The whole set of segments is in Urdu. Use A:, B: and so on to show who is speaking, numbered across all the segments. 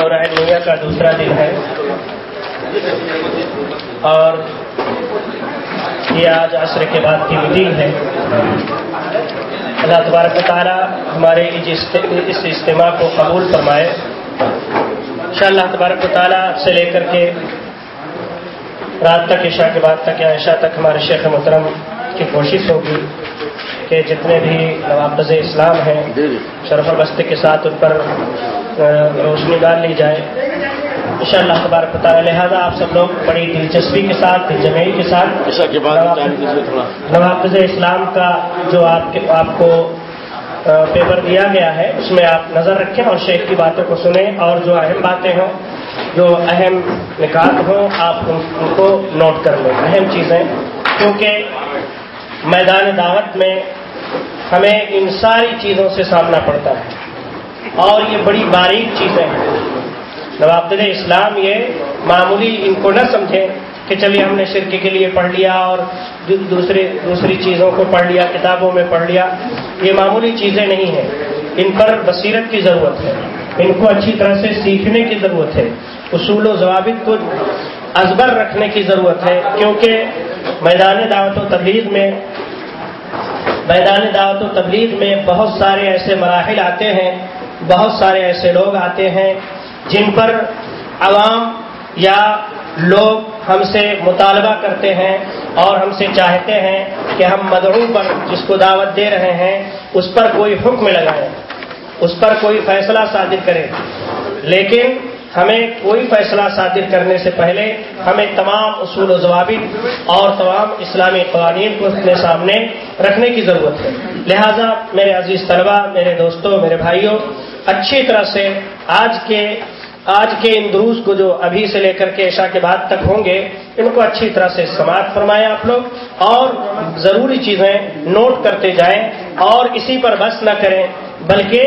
A: دورہ علمیہ کا دوسرا دن ہے۔ اور یہ آج عصر کے بعد کی میٹنگ ہے۔ اللہ تبارک تعالیٰ ہمارے اس اجتماع کو قبول فرمائے۔ شاء اللہ تبارک تعالیٰ سے لے کر کے رات تک، عشاء کے بعد تک یا عشاء تک ہمارے شیخ محترم کی کوشش ہوگی۔ کہ جتنے بھی نوابز اسلام ہیں شرف البستے کے ساتھ ان پر روشنی ڈال لی جائے۔ ان شاء اللہ تبارک پتا لہٰذا آپ سب لوگ بڑی دلچسپی کے ساتھ جمعی کے ساتھ نوابز اسلام کا جو آپ کے آپ کو پیپر دیا گیا ہے اس میں آپ نظر رکھیں اور شیخ کی باتوں کو سنیں اور جو اہم باتیں ہوں جو اہم نکات ہوں آپ ان کو نوٹ کر لیں۔ اہم چیزیں کیونکہ میدان دعوت میں ہمیں ان ساری چیزوں سے سامنا پڑتا ہے۔ اور یہ بڑی باریک چیزیں ہیں۔ نواب اسلام یہ معمولی ان کو نہ سمجھیں کہ چلیے ہم نے شرک کے لیے پڑھ لیا اور دوسری دوسری چیزوں کو پڑھ لیا، کتابوں میں پڑھ لیا۔ یہ معمولی چیزیں نہیں ہیں۔ ان پر بصیرت کی ضرورت ہے۔ ان کو اچھی طرح سے سیکھنے کی ضرورت ہے۔ اصول و ضوابط کو ازبر رکھنے کی ضرورت ہے، کیونکہ میدان دعوت و تبلیغ میں، میدان دعوت و تبلیغ میں بہت سارے ایسے مراحل آتے ہیں، بہت سارے ایسے لوگ آتے ہیں جن پر عوام یا لوگ ہم سے مطالبہ کرتے ہیں اور ہم سے چاہتے ہیں کہ ہم مدعو پر جس کو دعوت دے رہے ہیں، اس پر کوئی حکم لگائیں اس پر کوئی فیصلہ صادر کریں لیکن ہمیں کوئی فیصلہ صادر کرنے سے پہلے ہمیں تمام اصول و ضوابط اور تمام اسلامی قوانین کو اپنے سامنے رکھنے کی ضرورت ہے۔ لہذا میرے عزیز طلبہ میرے دوستوں، میرے بھائیوں، اچھی طرح سے آج کے آج کے ان دروس کو جو ابھی سے لے کر کے عشاء کے بعد تک ہوں گے، ان کو اچھی طرح سے سماعت فرمائیں آپ لوگ اور ضروری چیزیں نوٹ کرتے جائیں اور اسی پر بس نہ کریں، بلکہ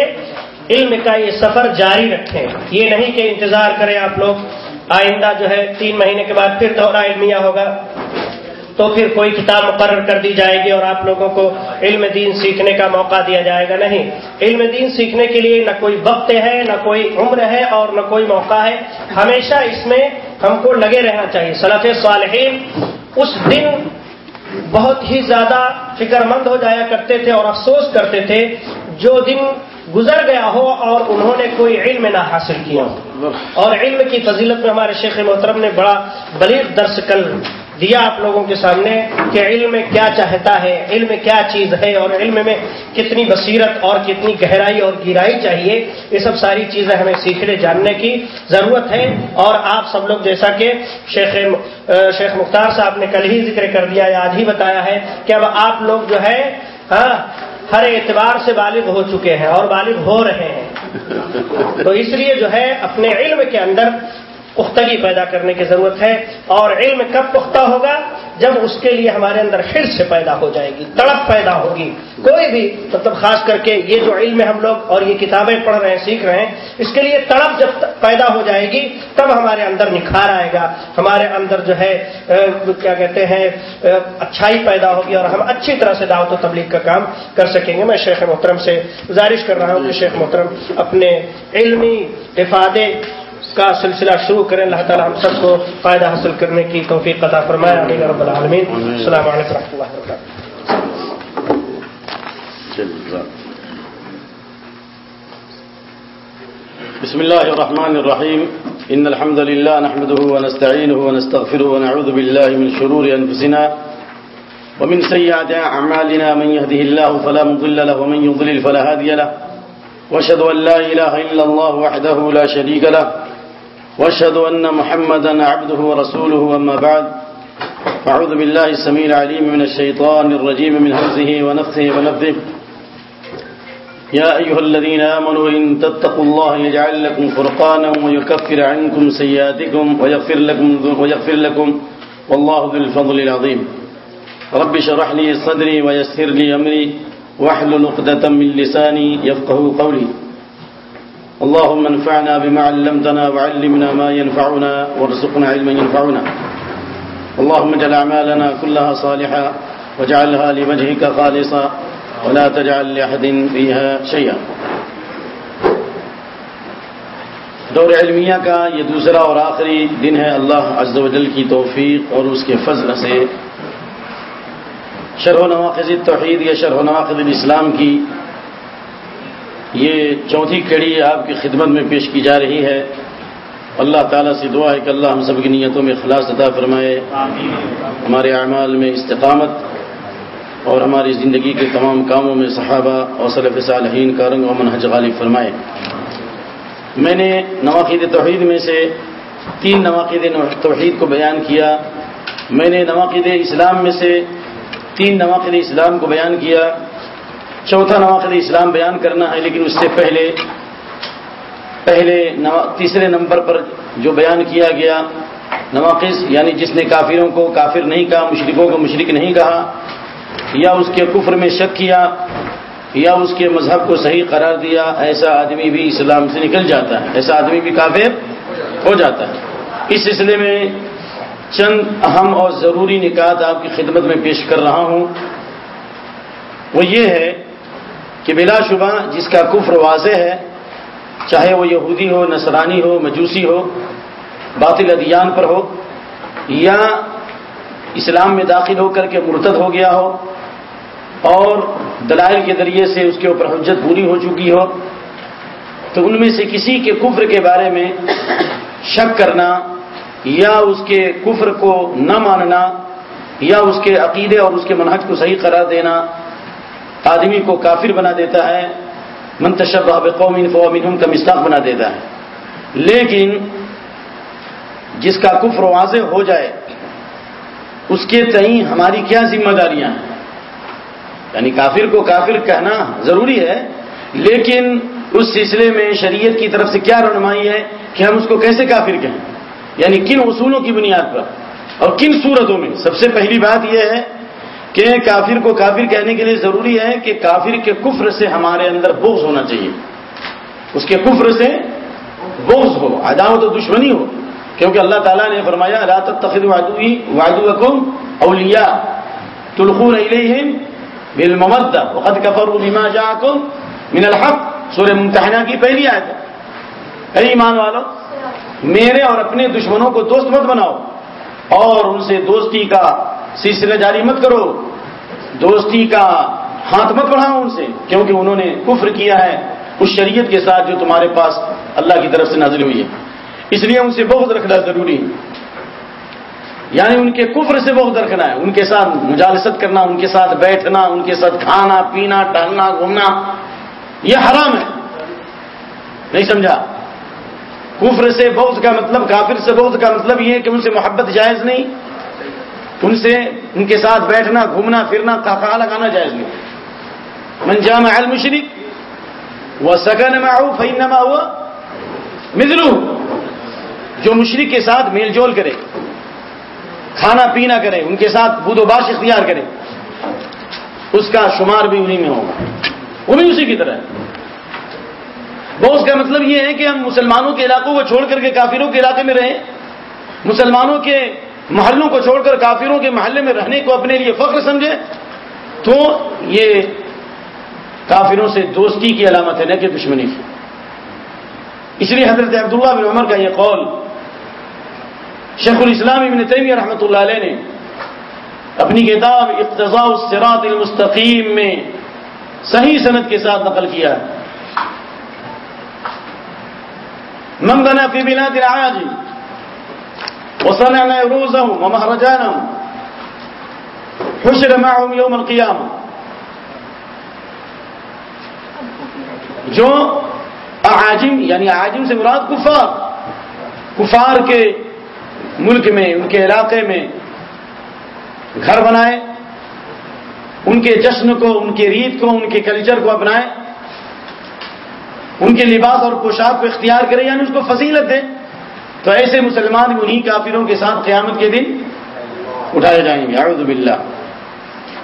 A: علم کا یہ سفر جاری رکھیں۔ یہ نہیں کہ انتظار کریں آپ لوگ۔ آئندہ جو ہے تین مہینے کے بعد پھر دورہ علمیہ ہوگا۔ تو پھر کوئی کتاب مقرر کر دی جائے گی اور آپ لوگوں کو علم دین سیکھنے کا موقع دیا جائے گا۔ نہیں، علم دین سیکھنے کے لیے نہ کوئی وقت ہے، نہ کوئی عمر ہے اور نہ کوئی موقع ہے۔ ہمیشہ اس میں ہم کو لگے رہنا چاہیے۔ صلاف صالحین، اس دن بہت ہی زیادہ فکر مند ہو جایا کرتے تھے اور افسوس کرتے تھے۔ جو دن گزر گیا ہو اور انہوں نے کوئی علم نہ حاصل کیا۔ اور علم کی فضیلت میں ہمارے شیخ محترم نے بڑا بلیغ درس کل دیا آپ لوگوں کے سامنے کہ علم کیا چاہتا ہے، علم کیا چیز ہے اور علم میں کتنی بصیرت اور کتنی گہرائی اور گہرائی چاہیے، یہ سب ساری چیزیں ہمیں سیکھنے، جاننے کی ضرورت ہے۔ اور آپ سب لوگ جیسا کہ شیخ شیخ مختار صاحب نے کل ہی ذکر کر دیا، آج ہی بتایا ہے کہ اب آپ لوگ جو ہے ہاں ہر اعتبار سے بالغ ہو چکے ہیں اور بالغ ہو رہے ہیں۔ تو اس لیے جو ہے اپنے علم کے اندر پختگی پیدا کرنے کی ضرورت ہے اور علم کب پختہ ہوگا؟ جب اس کے لیے ہمارے اندر پھر سے پیدا ہو جائے گی، تڑپ پیدا ہوگی۔ کوئی بھی مطلب خاص کر کے یہ جو علم ہے ہم لوگ اور یہ کتابیں پڑھ رہے ہیں، سیکھ رہے ہیں، اس کے لیے تڑپ جب پیدا ہو جائے گی، تب ہمارے اندر نکھار آئے گا۔ ہمارے اندر جو ہے کیا کہتے ہیں اچھائی پیدا ہوگی اور ہم اچھی طرح سے دعوت و تبلیغ کا کام کر سکیں گے۔ میں شیخ محترم سے گزارش کر رہا ہوں کہ شیخ محترم اپنے علمی افادے کا سلسلہ شروع کریں۔ اللہ تعالیٰ ہم سب کو فائدہ حاصل کرنے کی توفیق عطا فرمایا رب العالمین۔ السلام علیکم و اللہ وبرکاتہ۔
B: بسم الله الرحمن الرحيم إن الحمد لله نحمده ونستعينه ونستغفره ونعوذ بالله من شرور أنفسنا ومن سيئات أعمالنا من يهده الله فلا مضل له ومن يضلل فلا هادي له واشهد أن لا إله إلا الله وحده لا شريك له واشهد أن محمدا عبده ورسوله وما بعد. أعوذ بالله السميع العليم من الشيطان الرجيم من همزه ونفثه ونفثه يا أيها الذين آمنوا إن تتقوا الله يجعل لكم فرقانا ويكفر عنكم سيئاتكم ويغفر لكم, ويغفر لكم. والله ذو الفضل العظيم. رب شرح لي صدري ويسر لي أمري واحلل نقدة من لساني يفقه قولي. اللهم انفعنا بما علمتنا وعلمنا ما ينفعنا وارزقنا علما ينفعنا. اللهم اجعل أعمالنا كلها صالحة واجعلها لوجهك خالصا ولا تجعل لأحد فيها شيئا. دور علمیہ کا یہ دوسرا اور آخری دن ہے۔ اللہ عز و جل کی توفیق اور اس کے فضل سے شرح و نواقض توحید یا شرح و نواقض الاسلام کی یہ چوتھی کڑی آپ کی خدمت میں پیش کی جا رہی ہے۔ اللہ تعالیٰ سے دعا ہے کہ اللہ ہم سب کی نیتوں میں خلاص عطا فرمائے۔ ہمارے اعمال میں استقامت اور ہماری زندگی کے تمام کاموں میں صحابہ اور صلف صالحین کا رنگ و منحج غالب فرمائے۔ میں نے نواقید توحید میں سے تین نواقید توحید کو بیان کیا۔ میں نے نواقید اسلام میں سے تین نواقد اسلام کو بیان کیا۔ چوتھا نواقد اسلام بیان کرنا ہے، لیکن اس سے پہلے پہلے تیسرے نمبر پر جو بیان کیا گیا، نواقص یعنی جس نے کافروں کو کافر نہیں کہا مشرقوں کو مشرق نہیں کہا، یا اس کے کفر میں شک کیا، یا اس کے مذہب کو صحیح قرار دیا، ایسا آدمی بھی اسلام سے نکل جاتا ہے، ایسا آدمی بھی کافر ہو جاتا ہے۔ اس سلسلے میں چند اہم اور ضروری نکات آپ کی خدمت میں پیش کر رہا ہوں۔ وہ یہ ہے کہ بلا شبہ جس کا کفر واضح ہے، چاہے وہ یہودی ہو، نصرانی ہو، مجوسی ہو، باطل ادیان پر ہو، یا اسلام میں داخل ہو کر کے مرتد ہو گیا ہو، اور دلائل کے ذریعے سے اس کے اوپر حجت پوری ہو چکی ہو، تو ان میں سے کسی کے کفر کے بارے میں شک کرنا، یا اس کے کفر کو نہ ماننا، یا اس کے عقیدے اور اس کے منحج کو صحیح قرار دینا آدمی کو کافر بنا دیتا ہے منتشب قوم فومن کا مستاق بنا دیتا ہے۔ لیکن جس کا کفر واضح ہو جائے، اس کے تئیں ہماری کیا ذمہ داریاں ہیں؟ یعنی کافر کو کافر کہنا ضروری ہے، لیکن اس سلسلے میں شریعت کی طرف سے کیا رہنمائی ہے کہ ہم اس کو کیسے کافر کہیں؟ یعنی کن اصولوں کی بنیاد پر؟ اور کن صورتوں میں؟ سب سے پہلی بات یہ ہے کہ کافر کو کافر کہنے کے لیے ضروری ہے کہ کافر کے کفر سے ہمارے اندر بغض ہونا چاہیے۔ اس کے کفر سے بغض ہو، عداوت و دشمنی ہو۔ کیونکہ اللہ تعالیٰ نے فرمایا رات تخر وادو حکم اولیا تلخور بل محمد وقت کفر الما جاکم من الحق۔ سورہ ممتحنہ کی پہلی آیت ہے۔ اے ایمان والو، میرے اور اپنے دشمنوں کو دوست مت بناؤ۔ اور ان سے دوستی کا سلسلہ جاری مت کرو۔ دوستی کا ہاتھ مت بڑھاؤ ان سے، کیونکہ انہوں نے کفر کیا ہے۔ اس شریعت کے ساتھ جو تمہارے پاس اللہ کی طرف سے نازل ہوئی ہے۔ اس لیے ان سے بہت رکھنا ضروری ہے۔ یعنی ان کے کفر سے بہت رکھنا ہے، ان کے ساتھ مجالست کرنا، ان کے ساتھ بیٹھنا، ان کے ساتھ کھانا، پینا، ٹہلنا، گھومنا، یہ حرام ہے۔ نہیں سمجھا؟ کفر سے بہت کا مطلب کافر سے بہت کا مطلب یہ ہے کہ ان سے محبت جائز نہیں، ان سے ان کے ساتھ بیٹھنا، گھومنا، پھرنا کھا لگانا جائز نہیں۔ من جامع المشرق وہ سگن میں آؤ فینما ہوا مزلو جو مشرق کے ساتھ میل جول کرے، کھانا پینا کرے، ان کے ساتھ بود و باش اختیار کرے، اس کا شمار بھی انہیں میں ہوگا۔ وہ بھی اسی کی طرح ہے۔ بہت کا مطلب یہ ہے کہ ہم مسلمانوں کے علاقوں کو چھوڑ کر کے کافروں کے علاقے میں رہیں۔ مسلمانوں کے محلوں کو چھوڑ کر کافروں کے محلے میں رہنے کو اپنے لیے فخر سمجھے، تو یہ کافروں سے دوستی کی علامت ہے، نہ کہ دشمنی کی۔ اس لیے حضرت عبداللہ بن عمر کا یہ قول شیخ الاسلام ابن تیمیہ رحمۃ اللہ علیہ نے اپنی کتاب اقتضاء الصراط المستقیم میں صحیح صنعت کے ساتھ نقل کیا ہے۔ من بنا في بلاد العاجم وصنع نيروزهم ومهرجانهم حشر معهم يوم القيامة. جو عاجم یعنی عاجم سے مراد کفار. کفار کے ملک میں، ان کے علاقے میں گھر بنائے، ان کے جشن کو، ان کے ریت کو، ان کے کلچر کو اپنائے ان کے لباس اور پوشاک کو اختیار کرے یعنی اس کو فضیلت دے تو ایسے مسلمان انہیں کافروں کے ساتھ قیامت کے دن اٹھائے جائیں گے۔ اعوذ باللہ۔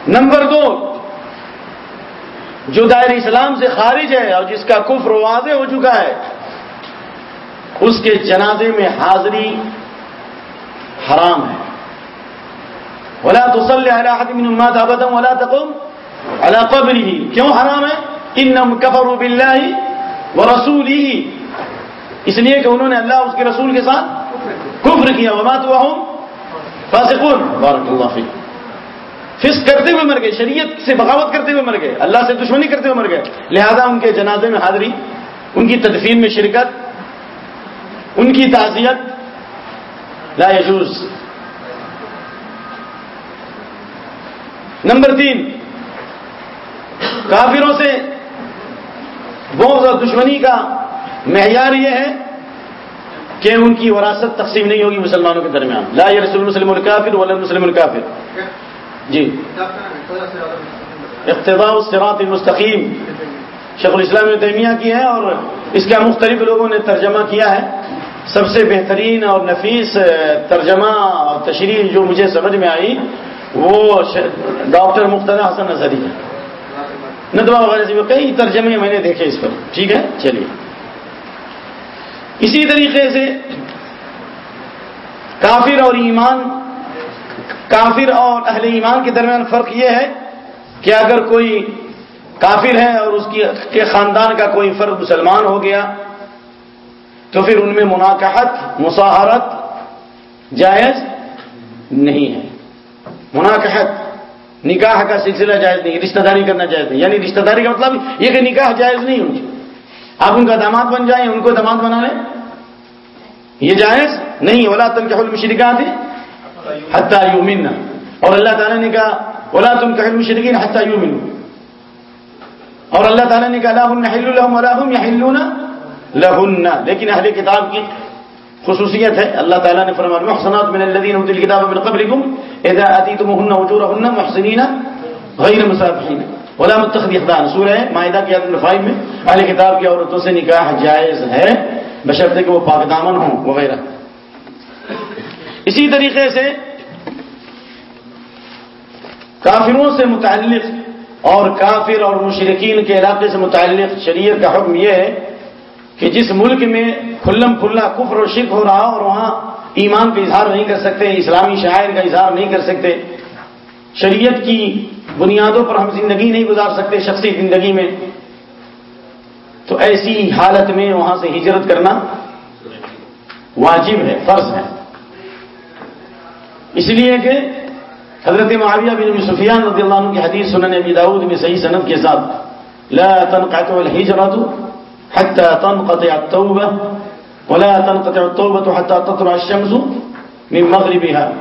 B: نمبر دو، جو دائر اسلام سے خارج ہے اور جس کا کفر واضح ہو چکا ہے، اس کے جنازے میں حاضری حرام ہے۔ ولا تسلی مات ابدم ولا تقم اللہ قبر ہی کیوں حرام ہے؟ ان کفر باللہ وہ رسول ہی اس لیے کہ انہوں نے اللہ اس کے رسول کے ساتھ کفر کیا۔ وما تو ہوں فاسقون۔ بارک اللہ فی فسق کرتے ہوئے مر گئے، شریعت سے بغاوت کرتے ہوئے مر گئے، اللہ سے دشمنی کرتے ہوئے مر گئے۔ لہذا ان کے جنازے میں حاضری، ان کی تدفین میں شرکت، ان کی تعزیت لا یجوز۔ نمبر تین، کافروں سے بہت اور دشمنی کا معیار یہ ہے کہ ان کی وراثت تقسیم نہیں ہوگی مسلمانوں کے درمیان۔ لا یہ رسول مسلم الکافر ولا مسلم الکافر۔ جی۔ اقتداء الصراط المستقیم۔ شیخ الاسلام تیمیہ کی ہے اور اس کا مختلف لوگوں نے ترجمہ کیا ہے۔ سب سے بہترین اور نفیس ترجمہ اور تشریح جو مجھے سمجھ میں آئی وہ ڈاکٹر مختلف حسن نظری ہے۔ ندوا وغیرہ سے کئی ترجمے میں نے دیکھے اس پر۔ ٹھیک ہے؟ چلیے۔ اسی طریقے سے کافر اور ایمان، کافر اور اہل ایمان کے درمیان فرق یہ ہے کہ اگر کوئی کافر ہے اور اس کی کے خاندان کا کوئی فرد مسلمان ہو گیا، تو پھر ان میں مناقحت مساحرت جائز نہیں ہے۔ مناقحت نکاح کا سلسلہ جائز نہیں رشتہ داری کرنا جائز نہیں۔ یعنی رشتہ داری کا مطلب یہ کہ نکاح جائز نہیں ان آپ ان کا داماد بن جائیں، ان کو داماد بنا لیں۔ یہ جائز نہیں۔ اولا تم کے حلم شرکات حتہ یومن اور اللہ تعالیٰ نے کہا اولا تم کہ حلم شرکین حتہ یومن اور اللہ تعالیٰ نے کہا الحم الحم لہن لیکن اہل کتاب کی خصوصیت ہے۔ اللہ تعالیٰ نے فرمایا محسنات من الذين اوتوا الكتاب من قبلكم اذا اتيتموهن اجورهن محسنين غیر مسافحین. ولا متخذ اخدان سورہ مائدہ کی آیت نمبر میں اہل کتاب کی عورتوں سے نکاح جائز ہے بشرطے کہ وہ پاک دامن ہوں وغیرہ۔ اسی طریقے سے کافروں سے متعلق اور کافر اور مشرقین کے علاقے سے متعلق شریعت کا حکم یہ ہے کہ جس ملک میں کھلم کھلا کفر و شرک ہو رہا اور وہاں ایمان کا اظہار نہیں کر سکتے، اسلامی شاعر کا اظہار نہیں کر سکتے۔ شریعت کی بنیادوں پر ہم زندگی نہیں گزار سکتے شخصی زندگی میں۔ تو ایسی حالت میں وہاں سے ہجرت کرنا واجب ہے، فرض ہے۔ اس لیے کہ حضرت معاویہ بن سفیان رضی اللہ عنہ کی حدیث سنن ابی داود میں صحیح صنعت کے ساتھ، لا تنقطع الحجرت حتى تنقطع التوبة ولا تنقطع التوبة حتى تطلع الشمس من مغربها.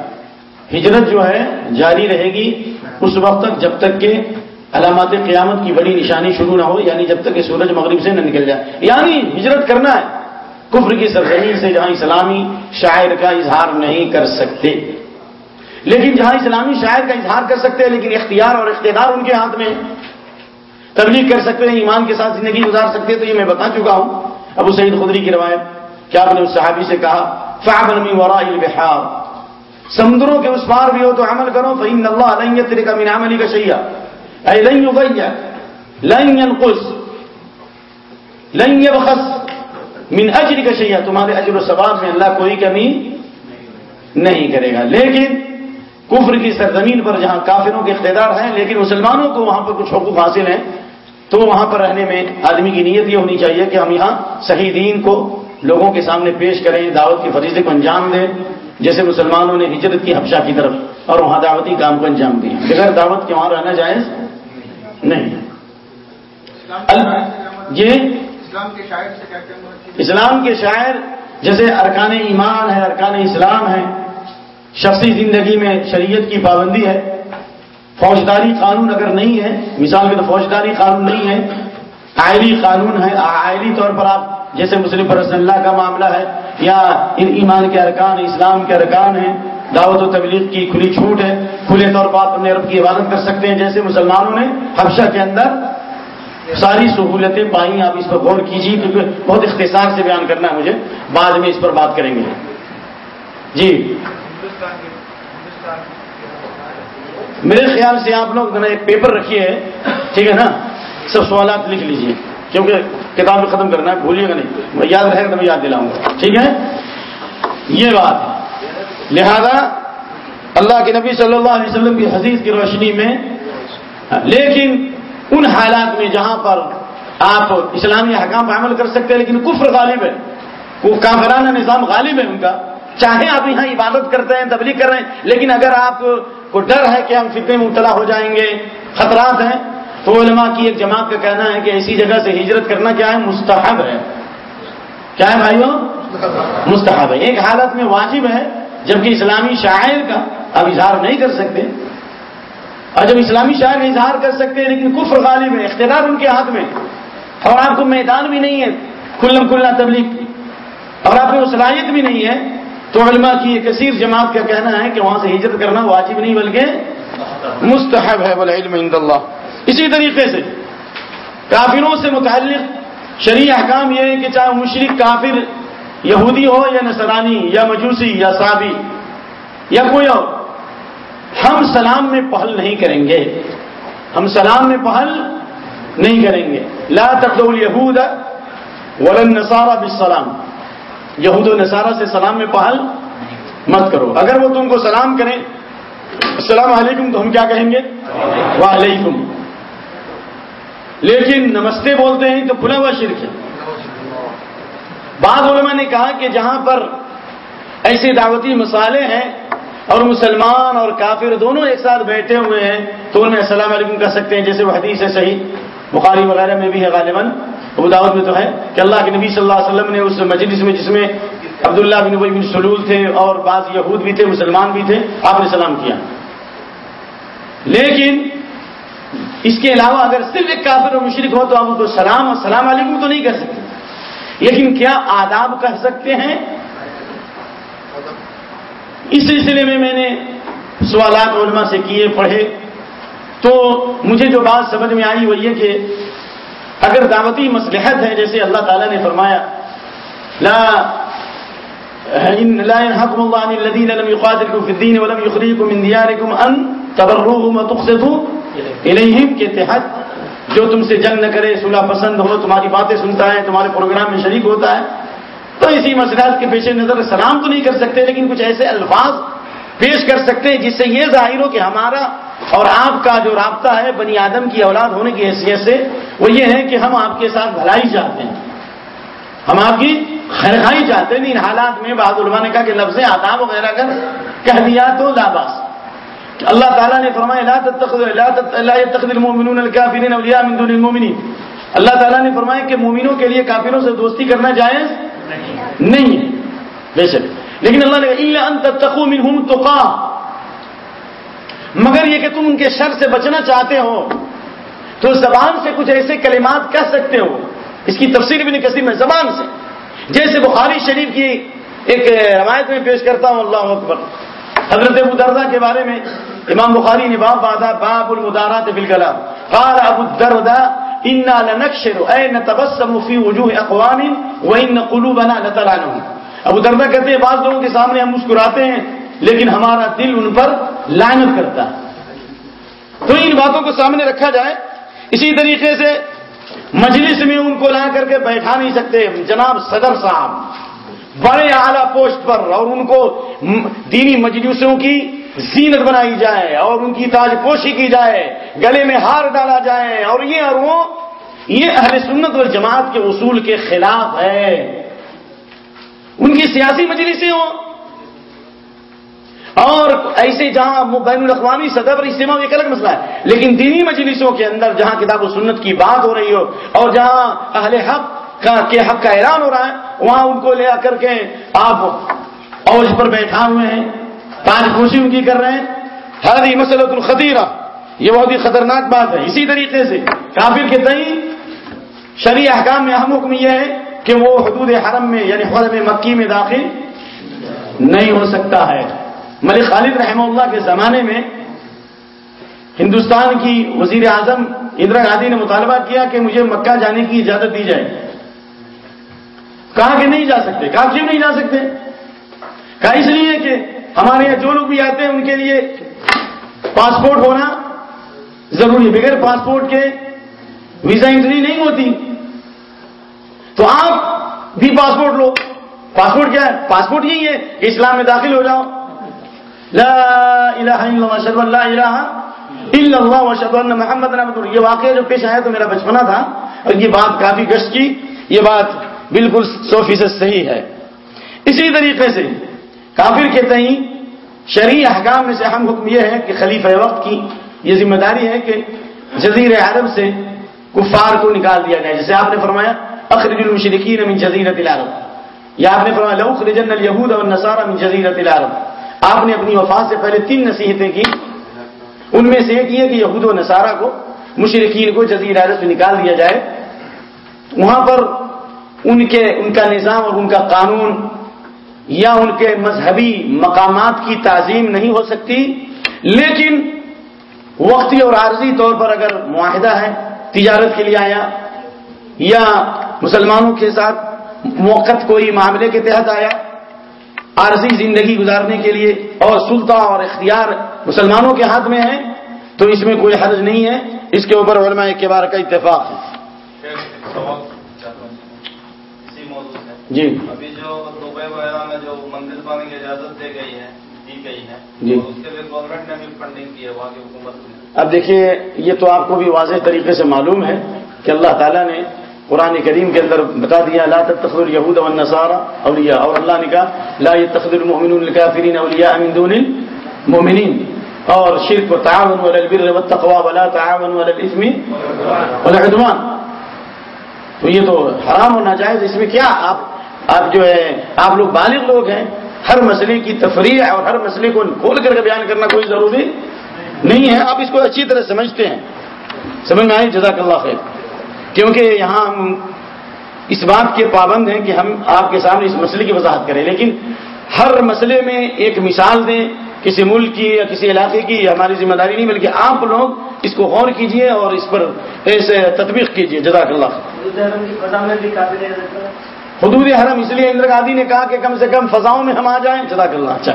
B: ہجرت جو ہے، جاری رہے گی اس وقت تک، جب تک کہ علامات قیامت کی بڑی نشانی شروع نہ ہو یعنی جب تک کہ سورج مغرب سے نہ نکل جائے۔ یعنی ہجرت کرنا ہے۔ کفر کی سرزمین سے جہاں اسلامی شاعر کا اظہار نہیں کر سکتے۔ لیکن جہاں اسلامی شاعر کا اظہار کر سکتے ہیں، لیکن اختیار اور اقتدار ان کے ہاتھ میں تبلیغ کر سکتے ہیں، ایمان کے ساتھ زندگی گزار سکتے ہیں، تو یہ میں بتا چکا ہوں۔ ابو سعید خدری کی روایت کیا آپ نے اس صحابی سے کہا؟ فعبنمی ورا البحار۔ سمندروں کے اس پار بھی ہو تو عمل کرو، فإن اللہ علیہ تیرے کا من عملی کا شیعہ اے لن یغیر لن ينقص، لن يبخس من اجر کا شیعہ تمہارے اجر و ثواب میں اللہ کوئی کمی نہیں کرے گا۔ لیکن کفر کی سرزمین پر جہاں کافروں کے اقتدار ہیں، لیکن مسلمانوں کو وہاں پر کچھ حقوق حاصل ہیں، تو وہاں پر رہنے میں آدمی کی نیت یہ ہونی چاہیے کہ ہم یہاں صحیح دین کو لوگوں کے سامنے پیش کریں، دعوت کی فریضے کو انجام دیں، جیسے مسلمانوں نے ہجرت کی حبشہ کی طرف اور وہاں دعوتی کام کو انجام دیا بغیر دعوت کے وہاں رہنا جائز نہیں۔ یہ اسلام کے شاعر جیسے ارکان ایمان ہے، ارکان اسلام ہے، شخصی زندگی میں شریعت کی پابندی ہے۔ فوجداری قانون اگر نہیں ہے، مثال کے تو فوجداری قانون نہیں ہے آئلی قانون ہے۔ آئلی طور پر آپ جیسے مسلم رسول اللہ کا معاملہ ہے یا ان ایمان کے ارکان، اسلام کے ارکان ہیں، دعوت و تبلیغ کی کھلی چھوٹ ہے، کھلے طور پر آپ اپنے رب کی عبادت کر سکتے ہیں۔ جیسے مسلمانوں نے حبشہ کے اندر ساری سہولتیں پائیں آپ اس پر غور کیجیے کیونکہ بہت اختصار سے بیان کرنا ہے مجھے۔ بعد میں اس پر بات کریں گے۔ جی۔ میرے خیال سے آپ لوگ ایک پیپر رکھیے، ٹھیک ہے نا؟ سب سوالات لکھ لیجیے کیونکہ کتاب ختم کرنا ہے، بھولیے گا نہیں۔ میں یاد رہے گا تو میں یاد دلاؤں گا۔ ٹھیک ہے؟ یہ بات۔ لہذا اللہ کے نبی صلی اللہ علیہ وسلم کی حدیث کی روشنی میں، لیکن ان حالات میں جہاں پر آپ اسلامی حکام پر عمل کر سکتے ہیں، لیکن کفر غالب ہے۔ وہ کافرانہ نظام غالب ہے ان کا۔ چاہے آپ یہاں عبادت کرتے ہیں، تبلیغ کر رہے ہیں، لیکن اگر آپ کو ڈر ہے کہ ہم فتنے میں مبتلا ہو جائیں گے، خطرات ہیں تو علماء کی ایک جماعت کا کہنا ہے کہ ایسی جگہ سے ہجرت کرنا کیا ہے؟ مستحب ہے۔ کیا ہے بھائیو؟ مستحب ہے۔ ایک حالت میں واجب ہے، جبکہ اسلامی شاعر کا اب اظہار نہیں کر سکتے۔ اور جب اسلامی شاعر اظہار کر سکتے ہیں، لیکن کفر غالب ہے اختیار ان کے ہاتھ میں اور آپ کو میدان بھی نہیں ہے کھلم کھلا تبلیغ اور آپ کو صلاحیت بھی نہیں ہے۔ تو علماء کی ایک کثیر جماعت کا کہنا ہے کہ وہاں سے ہجرت کرنا واجب نہیں، بلکہ مستحب ہے۔ علم عند اللہ۔ اسی طریقے سے کافروں سے متعلق شریع احکام یہ ہے کہ چاہے مشرق کافر یہودی ہو یا نصرانی یا مجوسی یا صابی یا کوئی اور، ہم سلام میں پہل نہیں کریں گے۔ ہم سلام میں پہل نہیں کریں گے۔ لا تبدو الیہود ولن نصارہ بالسلام۔ یہود و نصارہ سے سلام میں پہل مت کرو۔ اگر وہ تم کو سلام کریں، السلام علیکم تو ہم کیا کہیں گے؟ وعلیکم۔ لیکن نمستے بولتے ہیں تو کھلا ہوا شرک ہے۔ بعض علماء نے کہا کہ جہاں پر ایسے دعوتی مسالے ہیں اور مسلمان اور کافر دونوں ایک ساتھ بیٹھے ہوئے ہیں، تو انہیں السلام علیکم کہہ سکتے ہیں، جیسے وہ حدیث ہے صحیح۔ بخاری وغیرہ میں بھی ہے غالباً۔ ابو دعوت میں تو ہے کہ اللہ کے نبی صلی اللہ علیہ وسلم نے اس مجلس میں، جس میں عبداللہ بن ابی بن سلول تھے اور بعض یہود بھی تھے، مسلمان بھی تھے، آپ نے سلام کیا۔ لیکن اس کے علاوہ اگر صرف ایک کافر اور مشرق ہو تو آپ ان کو سلام السلام علیکم تو نہیں کہہ سکتے۔ لیکن کیا آداب کہہ سکتے ہیں؟ اس سلسلے میں میں نے سوالات علماء سے کیے، پڑھے۔ تو مجھے جو بات سمجھ میں آئی وہ یہ کہ اگر دعوتی مسلحت ہے، جیسے اللہ تعالیٰ نے فرمایا، لا لا ينهاكم الله عن الذين لم يقاتلكم في الدين ولم يخرجكم من دياركم ان تبروهم وتقسطوا اليهم کے تحت، جو تم سے جنگ نہ کرے، صلح پسند ہو، تمہاری باتیں سنتا ہے، تمہارے پروگرام میں شریک ہوتا ہے، تو اسی مسئلات کے پیش نظر سلام تو نہیں کر سکتے، لیکن کچھ ایسے الفاظ پیش کر سکتے ہیں جس سے یہ ظاہر ہو کہ ہمارا اور آپ کا جو رابطہ ہے بنی آدم کی اولاد ہونے کی حیثیت سے، وہ یہ ہے کہ ہم آپ کے ساتھ بھلائی چاہتے ہیں۔ ہم آپ کی خیرخائی چاہتے ہیں۔ ان حالات میں بعض علماء نے کہا کہ لفظ آداب وغیرہ کر کہہ دیا تو لاباس اللہ تعالیٰ نے فرمایا، لا تتخذ لا يتخذ المؤمنون الكافرين اولیاء من دون المؤمنین اللہ تعالیٰ نے فرمایا کہ مومنوں کے لیے کافروں سے دوستی کرنا جائز نہیں ہے۔ بے شک۔ لیکن اللہ نے الا ان تتقوا منهم تقا مگر یہ کہ تم ان کے شر سے بچنا چاہتے ہو، تو زبان سے کچھ ایسے کلمات کہہ سکتے ہو۔ اس کی تفسیر بھی نہیں میں زبان سے۔ جیسے بخاری شریف کی ایک روایت میں پیش کرتا ہوں، اللہ اکبر۔ حضرت ابو کے بارے میں امام بخاری نے باب بادا باب المدارات بالکلام قال ابو الدرداء، انا لنكشر اي نتبسم في وجوه اقوام وان قلوبنا لتلعنهم. ابو دردا کہتے ہیں، بعض لوگوں کے سامنے ہم مسکراتے ہیں، لیکن ہمارا دل ان پر لعنت کرتا ہے۔ تو ان باتوں کو سامنے رکھا جائے، اسی طریقے سے مجلس میں ان کو لا کر کے بیٹھا نہیں سکتے۔ جناب صدر صاحب بڑے اعلی پوسٹ پر اور ان کو دینی مجلسوں کی زینت بنائی جائے اور ان کی تاج پوشی کی جائے، گلے میں ہار ڈالا جائے اور یہ اور وہ یہ اہل سنت اور جماعت کے اصول کے خلاف ہے۔ ان کی سیاسی مجلسیں ہوں۔ اور ایسے جہاں بین الاقوامی سطح پر اجتماع ایک الگ مسئلہ ہے۔ لیکن دینی مجلسوں کے اندر جہاں کتاب و سنت کی بات ہو رہی ہو اور جہاں اہل حق کے حق کا اعلان ہو رہا ہے، وہاں ان کو لے آ کر کے آپ اوج پر بیٹھا ہوئے ہیں، تاج خوشی ان کی کر رہے ہیں۔ ہر مسلط الخطیرہ، یہ بہت ہی خطرناک بات ہے۔ اسی طریقے سے کافر کے تئیں شریع احکام میں اہم حکم یہ ہے کہ وہ حدود حرم میں یعنی حرم مکی میں داخل نہیں ہو سکتا ہے۔ ملک خالد رحمہ اللہ کے زمانے میں ہندوستان کی وزیر اعظم اندرا گاندھی نے مطالبہ کیا کہ مجھے مکہ جانے کی اجازت دی جائے۔ کہا کہ نہیں جا سکتے، کہا کیوں نہیں جا سکتے؟ کہا اس لیے کہ ہمارے یہاں جو لوگ بھی آتے ہیں ان کے لیے پاسپورٹ ہونا ضروری ہے۔ بغیر پاسپورٹ کے ویزا انٹری نہیں ہوتی۔ تو آپ بھی پاسپورٹ لو۔ پاسپورٹ کیا ہے؟ پاسپورٹ یہی ہے کہ اسلام میں داخل ہو جاؤ۔ لا الہ الا اللہ، اشہد ان لا الہ الا اللہ واشهد محمد رسول یہ واقعہ جو پیش آیا تو میرا بچپنا تھا اور یہ بات کافی گشت کی۔ یہ بات بالکل سو فیصد صحیح ہے۔ اسی طریقے سے کافر کے تئیں شرعی احکام میں سے اہم حکم یہ ہے کہ خلیفہ وقت کی یہ ذمہ داری ہے کہ جزیر عرب سے کفار کو نکال دیا جائے۔ جیسے آپ نے فرمایا، اخرج المشرقین من جزیرت العرب۔ یا آپ نے فرمایا، لو خرجن الیہود والنصارى من جزیرت العرب۔ آپ نے اپنی وفات سے پہلے تین نصیحتیں کی۔ ان میں سے ایک یہ کہ یہود و نصارہ کو مشرقین کو جزیر عرب سے نکال دیا جائے۔ وہاں پر ان کے ان کا نظام اور ان کا قانون یا ان کے مذہبی مقامات کی تعظیم نہیں ہو سکتی۔ لیکن وقتی اور عارضی طور پر اگر معاہدہ ہے تجارت کے لیے آیا یا مسلمانوں کے ساتھ موقع کوئی معاملے کے تحت آیا عارضی زندگی گزارنے کے لیے اور سلطہ اور اختیار مسلمانوں کے ہاتھ میں ہے، تو اس میں کوئی حرج نہیں ہے۔ اس کے اوپر علماء کے بار کا اتفاق ہے۔
C: جی۔ ابھی جو دبئی وغیرہ میں جو مندر بنانے کی اجازت دے گئی ہے دی گئی ہے جی۔ اس کے لیے گورنمنٹ نے بھی فنڈنگ کی ہے وہاں کی حکومت نے۔
B: اب دیکھیے یہ تو آپ کو بھی واضح طریقے سے معلوم ہے کہ اللہ تعالیٰ نے قرآن کریم کے اندر بتا دیا لا تخر یہود والنصارى اولیاء اور اللہ نے کہا لا يتخذ المؤمنون الكافرین اولیاء من دون المؤمنین اور شرک و تعاون ولا البر والتقوى ولا تعاون ولا الاثم والعدوان. تو یہ تو حرام اور ناجائز اس میں کیا آپ آپ جو ہے، آپ لوگ بالغ لوگ ہیں۔ ہر مسئلے کی تفریح اور ہر مسئلے کو کھول کر کے بیان کرنا کوئی ضروری نہیں ہے۔ آپ اس کو اچھی طرح سمجھتے ہیں۔ سمجھ میں آئے جزاک اللہ خیر۔ کیونکہ یہاں ہم اس بات کے پابند ہیں کہ ہم آپ کے سامنے اس مسئلے کی وضاحت کریں۔ لیکن ہر مسئلے میں ایک مثال دیں، کسی ملک کی یا کسی علاقے کی ہماری ذمہ داری نہیں، بلکہ آپ لوگ اس کو غور کیجیے اور اس پر ایسے تطبیق کیجیے۔ جزاک اللہ حدود حرم، اس لیے اندر گاندھی نے کہا کہ کم سے کم فضاؤں میں ہم آ جائیں جزاک اللہ اچھا۔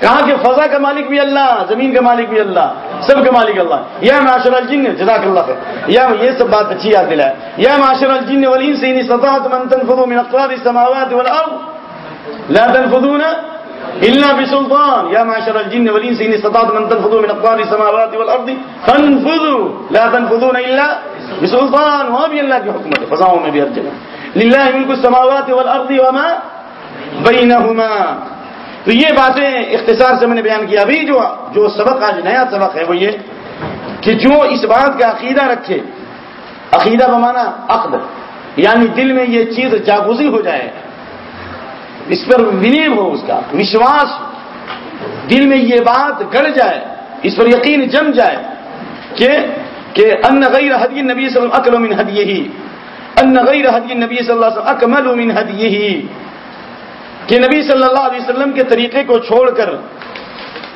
B: کہا کہ فضا کا مالک بھی اللہ، زمین کا مالک بھی اللہ، سب کا مالک اللہ۔ یا معاشر الجن، جزاک اللہ خیر۔ یا یہ سب بات اچھی یاد دلائے۔ یا معاشر الجن والانس، ان استطعتم ان تنفذوا من اقطار السماوات والارض۔ لا تنفذون الا بسلطان۔ یا معاشر الجن والانس، ان استطعتم ان تنفذوا من اقطار السماوات والارض۔ فانفذوا، لا تنفذون الا بسلطان۔ وہاں بھی اللہ کی حکمت ہے، فضاؤں میں بھی ہر جگہ۔ للہ ملک السماوات والارض وما بینہما۔ تو یہ باتیں اختصار سے میں نے بیان کیا ابھی جو جو سبق آج نیا سبق ہے وہ یہ کہ جو اس بات کا عقیدہ رکھے، عقیدہ بمانا عقد یعنی دل میں یہ چیز جاگوزی ہو جائے، اس پر بلیو ہو اس کا، وشواس دل میں یہ بات گڑ جائے، اس پر یقین جم جائے کہ کہ ان غیر حدی نبی صلی اللہ علیہ وسلم حدی ہی۔ ان غیر حدی نبی صلی اللہ علیہ وسلم اکمل من حدی کہ نبی صلی اللہ علیہ وسلم کے طریقے کو چھوڑ کر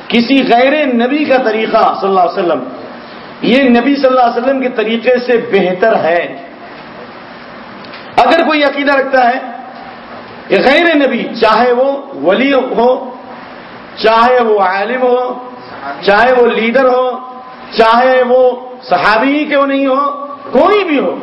B: کسی غیر نبی کا طریقہ صلی اللہ علیہ وسلم، یہ نبی صلی اللہ علیہ وسلم کے طریقے سے بہتر ہے۔ اگر کوئی عقیدہ رکھتا ہے کہ غیر نبی، چاہے وہ ولی ہو، چاہے وہ عالم ہو، چاہے وہ لیڈر ہو، چاہے وہ صحابی کیوں نہیں ہو، کوئی بھی ہو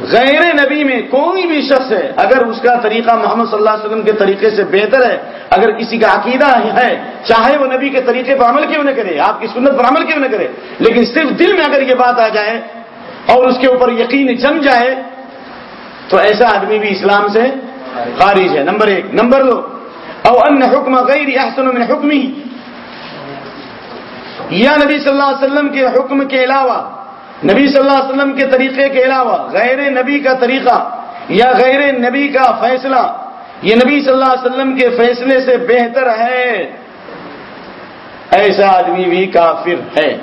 B: غیر نبی میں کوئی بھی شخص ہے، اگر اس کا طریقہ محمد صلی اللہ علیہ وسلم کے طریقے سے بہتر ہے، اگر کسی کا عقیدہ ہے، چاہے وہ نبی کے طریقے پر عمل کیوں نہ کرے، آپ کی سنت پر عمل کیوں نہ کرے، لیکن صرف دل میں اگر یہ بات آ جائے اور اس کے اوپر یقین جم جائے، تو ایسا آدمی بھی اسلام سے خارج ہے۔ نمبر ایک۔ نمبر دو۔ او ان حکم غیر احسن من حکمی یا نبی صلی اللہ علیہ وسلم کے حکم کے علاوہ نبی صلی اللہ علیہ وسلم کے طریقے کے علاوہ غیر نبی کا طریقہ یا غیر نبی کا فیصلہ، یہ نبی صلی اللہ علیہ وسلم کے فیصلے سے بہتر ہے۔ ایسا آدمی بھی کافر ہے۔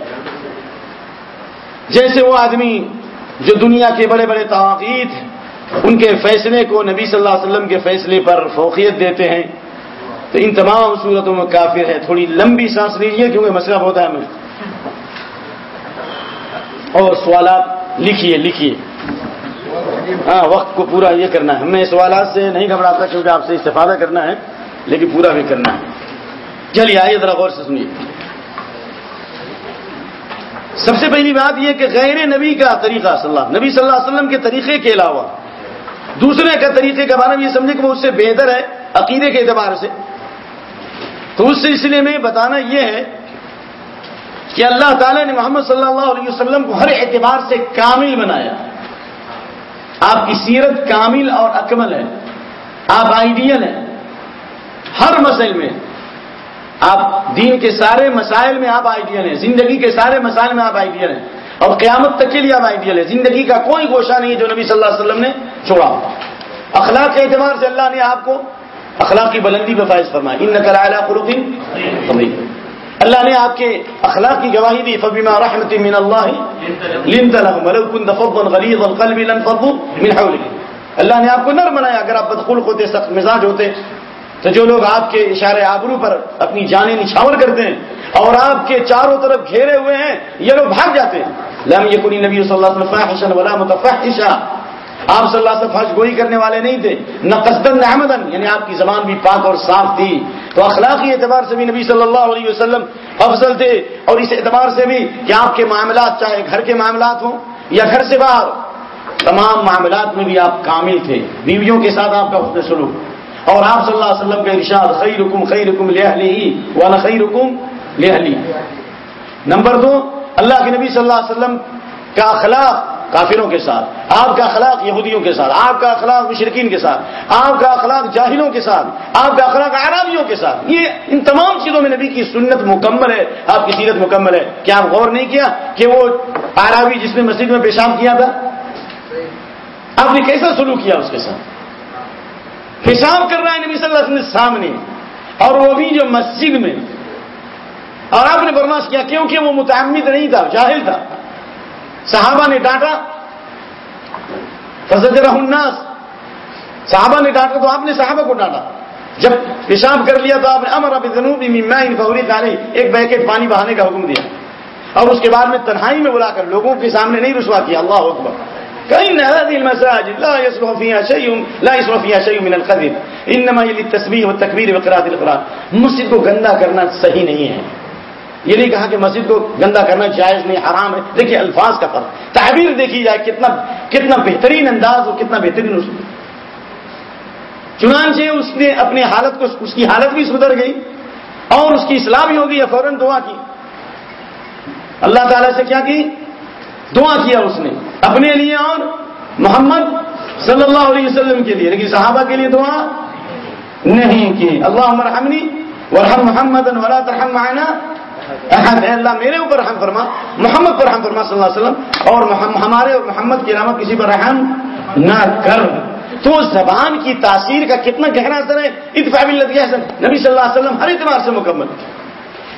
B: جیسے وہ آدمی جو دنیا کے بڑے بڑے تواقید ان کے فیصلے کو نبی صلی اللہ علیہ وسلم کے فیصلے پر فوقیت دیتے ہیں۔ تو ان تمام صورتوں میں کافر ہے۔ تھوڑی لمبی سانس لیجیے کیونکہ مسئلہ بہت اہم ہے اور سوالات لکھیے لکھیے۔ ہاں وقت کو پورا یہ کرنا ہے۔ ہمیں سوالات سے نہیں گھبراتا کیونکہ آپ سے استفادہ کرنا ہے، لیکن پورا بھی کرنا ہے۔ چلیے، آئیے ذرا غور سے سنیے۔ سب سے پہلی بات یہ کہ غیر نبی کا طریقہ، صلی اللہ نبی صلی اللہ علیہ وسلم کے طریقے کے علاوہ دوسرے کا طریقے کا بارے میں یہ سمجھے کہ وہ اس سے بہتر ہے عقیدے کے اعتبار سے۔ تو اس سلسلے میں بتانا یہ ہے کہ اللہ تعالیٰ نے محمد صلی اللہ علیہ وسلم کو ہر اعتبار سے کامل بنایا۔ آپ کی سیرت کامل اور اکمل ہے۔ آپ آئیڈیل ہیں۔ ہر مسئل میں آپ دین کے سارے مسائل میں آپ آئیڈیل ہیں۔ زندگی کے سارے مسائل میں آپ آئیڈیل ہیں۔ اور قیامت تک کے لیے آپ آئیڈیل ہے زندگی کا کوئی گوشہ نہیں ہے جو نبی صلی اللہ علیہ وسلم نے چھوڑا۔ اخلاق کے اعتبار سے اللہ نے آپ کو اخلاق کی بلندی پہ فائز فرمایا۔ ان نقل خلوقین اللہ نے آپ کے اخلاق کی گواہی دی فبیما رحمت من اللہ لنت لهم، ولو كنت فظا غليظ القلب لانفضوا من حولك اللہ نے آپ کو نر بنایا، اگر آپ بدخلق ہوتے، سخت مزاج ہوتے، تو جو لوگ آپ کے اشارے آبرو پر اپنی جانیں نچھاور کرتے ہیں اور آپ کے چاروں طرف گھیرے ہوئے ہیں، یہ لوگ بھاگ جاتے ہیں۔ لم یکن نبی صلی اللہ علیہ وسلم فاحشا ولا متفحشا۔ آپ صلی اللہ سے فرض گوئی کرنے والے نہیں تھے نہ قصدن احمدن یعنی آپ کی زبان بھی پاک اور صاف تھی۔ تو اخلاقی اعتبار سے بھی نبی صلی اللہ علیہ وسلم افضل تھے اور اس اعتبار سے بھی کہ آپ کے معاملات چاہے گھر کے معاملات ہوں یا گھر سے باہر، تمام معاملات میں بھی آپ کامل تھے۔ بیویوں کے ساتھ آپ کا حسن سلوک۔ اور آپ صلی اللہ علیہ وسلم کا ارشاد خی رکم خی رکم لہلی والا خی رکم لہلی نمبر دو، اللہ کے نبی صلی اللہ علیہ وسلم کا اخلاق کافروں کے ساتھ، آپ کا اخلاق یہودیوں کے ساتھ، آپ کا اخلاق مشرقین کے ساتھ، آپ کا اخلاق جاہلوں کے ساتھ، آپ کا اخلاق عرابیوں کے ساتھ۔ یہ ان تمام چیزوں میں نبی کی سنت مکمل ہے، آپ کی سیرت مکمل ہے۔ کیا آپ غور نہیں کیا کہ وہ عرابی جس نے مسجد میں پیشاب کیا تھا؟ آپ نے کیسا سلوک کیا اس کے ساتھ؟ پیشاب کر رہا ہے نبی صلی اللہ علیہ وسلم سامنے، اور وہ بھی جو مسجد میں۔ اور آپ نے برماش کیا، کیونکہ وہ متعمد نہیں تھا، جاہل تھا۔ صحابہ نے ڈانٹا۔ فضر الناس۔ صحابہ نے ڈانٹا تو آپ نے صحابہ کو ڈانٹا۔ جب پیشاب کر لیا تو آپ نے امر اب جنوبی فوری تعلیم ایک بیکٹ پانی بہانے کا حکم دیا۔ اور اس کے بعد میں تنہائی میں بلا کر لوگوں کے سامنے نہیں رسوا کیا۔ اللہ اکبر۔ کئی هذه المساجد لا يصلح فيها مسجد کو گندا کرنا صحیح نہیں ہے۔ یہ نہیں کہا کہ مسجد کو گندا کرنا جائز نہیں، حرام ہے۔ دیکھیے الفاظ کا فرق۔ تعبیر دیکھی جائے کتنا کتنا بہترین انداز اور کتنا بہترین اس چنانچہ اس نے اپنی حالت کو، اس کی حالت بھی سدھر گئی اور اس کی اصلاح بھی ہو گئی فوراً دعا کی۔ اللہ تعالی سے کیا کی؟ دعا کیا اس نے اپنے لیے اور محمد صلی اللہ علیہ وسلم کے لیے۔ لیکن صحابہ کے لیے دعا نہیں کی۔ اللہ مرحمنی ورحم محمد ولا ترحم معنا۔ احد ہے، اللہ میرے اوپر رحم فرما، محمد پر رحم فرما صلی اللہ علیہ وسلم، اور ہمارے اور محمد کے علاوہ کسی پر رحم نہ کر۔ تو زبان کی تاثیر کا کتنا گہرا اثر ہے۔ اتفاق نبی صلی اللہ علیہ وسلم ہر اعتبار سے مکمل۔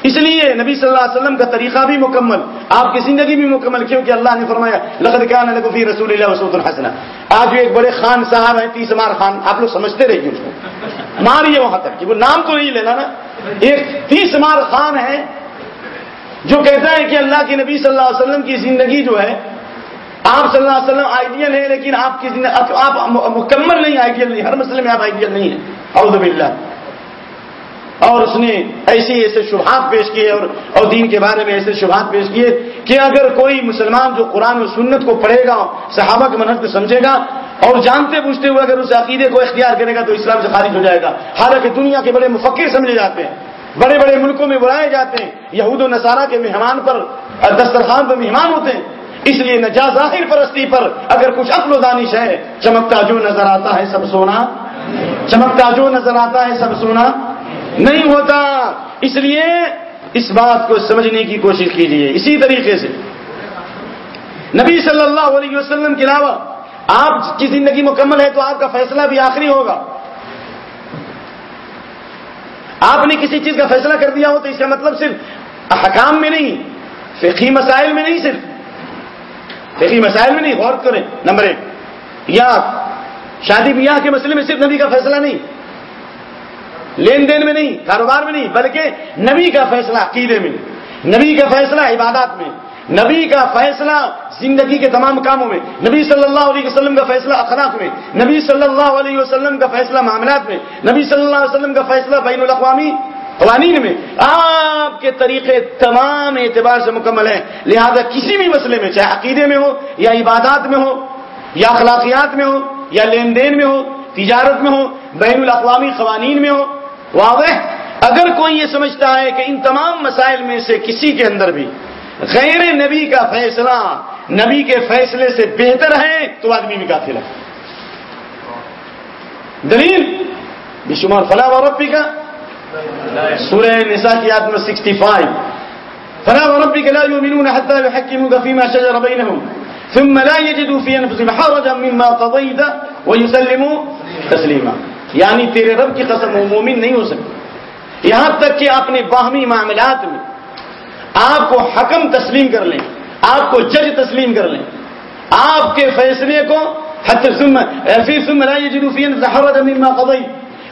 B: اس لیے نبی صلی اللہ علیہ وسلم کا طریقہ بھی مکمل۔ آپ کی زندگی بھی مکمل، کیونکہ اللہ نے فرمایا، لقد كان لكم في رسول الله اسوه الحسنه آج ایک بڑے خان صاحب ہیں، تیس مار خان، آپ لوگ سمجھتے رہیے اس کو۔ ماریے وہاں تک کہ وہ نام تو نہیں لینا نا۔ ایک تیس مار خان ہے جو کہتا ہے کہ اللہ کے نبی صلی اللہ علیہ وسلم کی زندگی جو ہے، آپ صلی اللہ علیہ وسلم آئیڈیل ہے لیکن آپ کی زندگی، آپ مکمل نہیں آئیڈیل نہیں ہر مسئلے میں آپ آئیڈیل نہیں ہیں۔ اعوذ باللہ۔ اور اس نے ایسی ایسے شبہات پیش کیے اور اور دین کے بارے میں ایسے شبہات پیش کیے کہ اگر کوئی مسلمان جو قرآن و سنت کو پڑھے گا، صحابہ کے منحص کو سمجھے گا اور جانتے پوچھتے ہوئے اگر اس عقیدے کو اختیار کرے گا تو اسلام سے خارج ہو جائے گا۔ حالانکہ دنیا کے بڑے مفکر سمجھے جاتے ہیں۔ بڑے بڑے ملکوں میں بلائے جاتے ہیں، یہود و نصارہ کے مہمان پر دسترخوان پر مہمان ہوتے ہیں۔ اس لیے نجا ظاہر پرستی پر اگر کچھ عقل و دانش ہے چمکتا جو نظر آتا ہے سب سونا۔ چمکتا جو نظر آتا ہے سب سونا۔ نہیں ہوتا۔ اس لیے اس بات کو سمجھنے کی کوشش کیجیے اسی طریقے سے نبی صلی اللہ علیہ وسلم کے علاوہ آپ کی زندگی مکمل ہے تو آپ کا فیصلہ بھی آخری ہوگا۔ آپ نے کسی چیز کا فیصلہ کر دیا ہو تو اس کا مطلب صرف حکام میں نہیں فقی مسائل میں نہیں صرف۔ فقی مسائل میں نہیں، غور کریں۔ نمبر ایک، یا شادی بیاہ کے مسئلے میں صرف نبی کا فیصلہ نہیں، لین دین میں نہیں، کاروبار میں نہیں، بلکہ نبی کا فیصلہ عقیدے میں، نبی کا فیصلہ عبادات میں۔ نبی کا فیصلہ زندگی کے تمام کاموں میں، نبی صلی اللہ علیہ وسلم کا فیصلہ اخلاق میں، نبی صلی اللہ علیہ وسلم کا فیصلہ معاملات میں، نبی صلی اللہ علیہ وسلم کا فیصلہ بین الاقوامی قوانین میں۔ آپ کے طریقے تمام اعتبار سے مکمل ہیں، لہذا کسی بھی مسئلے میں، چاہے عقیدے میں ہو، یا عبادات میں ہو، یا اخلاقیات میں ہو، یا لین دین میں ہو، تجارت میں ہو، بین الاقوامی قوانین میں ہو، واضح؟ اگر کوئی یہ سمجھتا ہے کہ ان تمام مسائل میں سے کسی کے اندر بھی غیر نبی کا فیصلہ نبی کے فیصلے سے بہتر ہے تو آدمی بھی کافر ہے۔ دلیل؟ بشمار فلاح و ربی کا سورہ نساء کی آدمی سکسٹی فائیو۔ فلاح فلا وربك لا يؤمنون حتى يحكموك فيما شجر بينهم ثم لا يجدوا في انفسهم حرجا مما قضيت ويسلموا تسليما یعنی تیرے رب کی قسم وہ مومن نہیں ہو سکتی یہاں تک کہ اپنے باہمی معاملات میں۔ آپ کو حکم تسلیم کر لیں، آپ کو جج تسلیم کر لیں۔ آپ کے فیصلے کو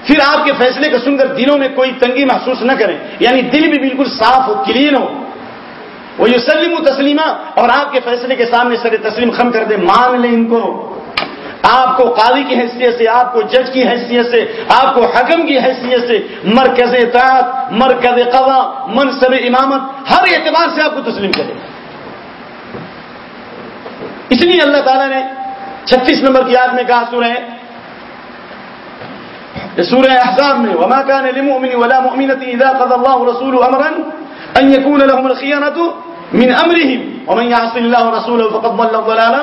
B: پھر آپ کے فیصلے کو سن کر دلوں میں کوئی تنگی محسوس نہ کریں یعنی دل بھی بالکل صاف ہو کلین ہو۔ وہ یہ سلیم و تسلیمہ اور آپ کے فیصلے کے سامنے سر تسلیم خم کر دے مان لیں ان کو۔ آپ کو قاضی کی حیثیت سے، آپ کو جج کی حیثیت سے، آپ کو حکم کی حیثیت سے مرکز اطاعت، مرکز قضا منصب امامت، ہر اعتبار سے آپ کو تسلیم کرے اس لیے اللہ تعالیٰ نے چھتیس نمبر کی یاد میں کہا سورہ سورہ احزاب میں، وما كان لمؤمن ولا مؤمنة اذا قضى الله ورسوله امرا ان يكون لهم الخيانة من امرهم ومن يعص الله ورسوله فقد ضل ضلالا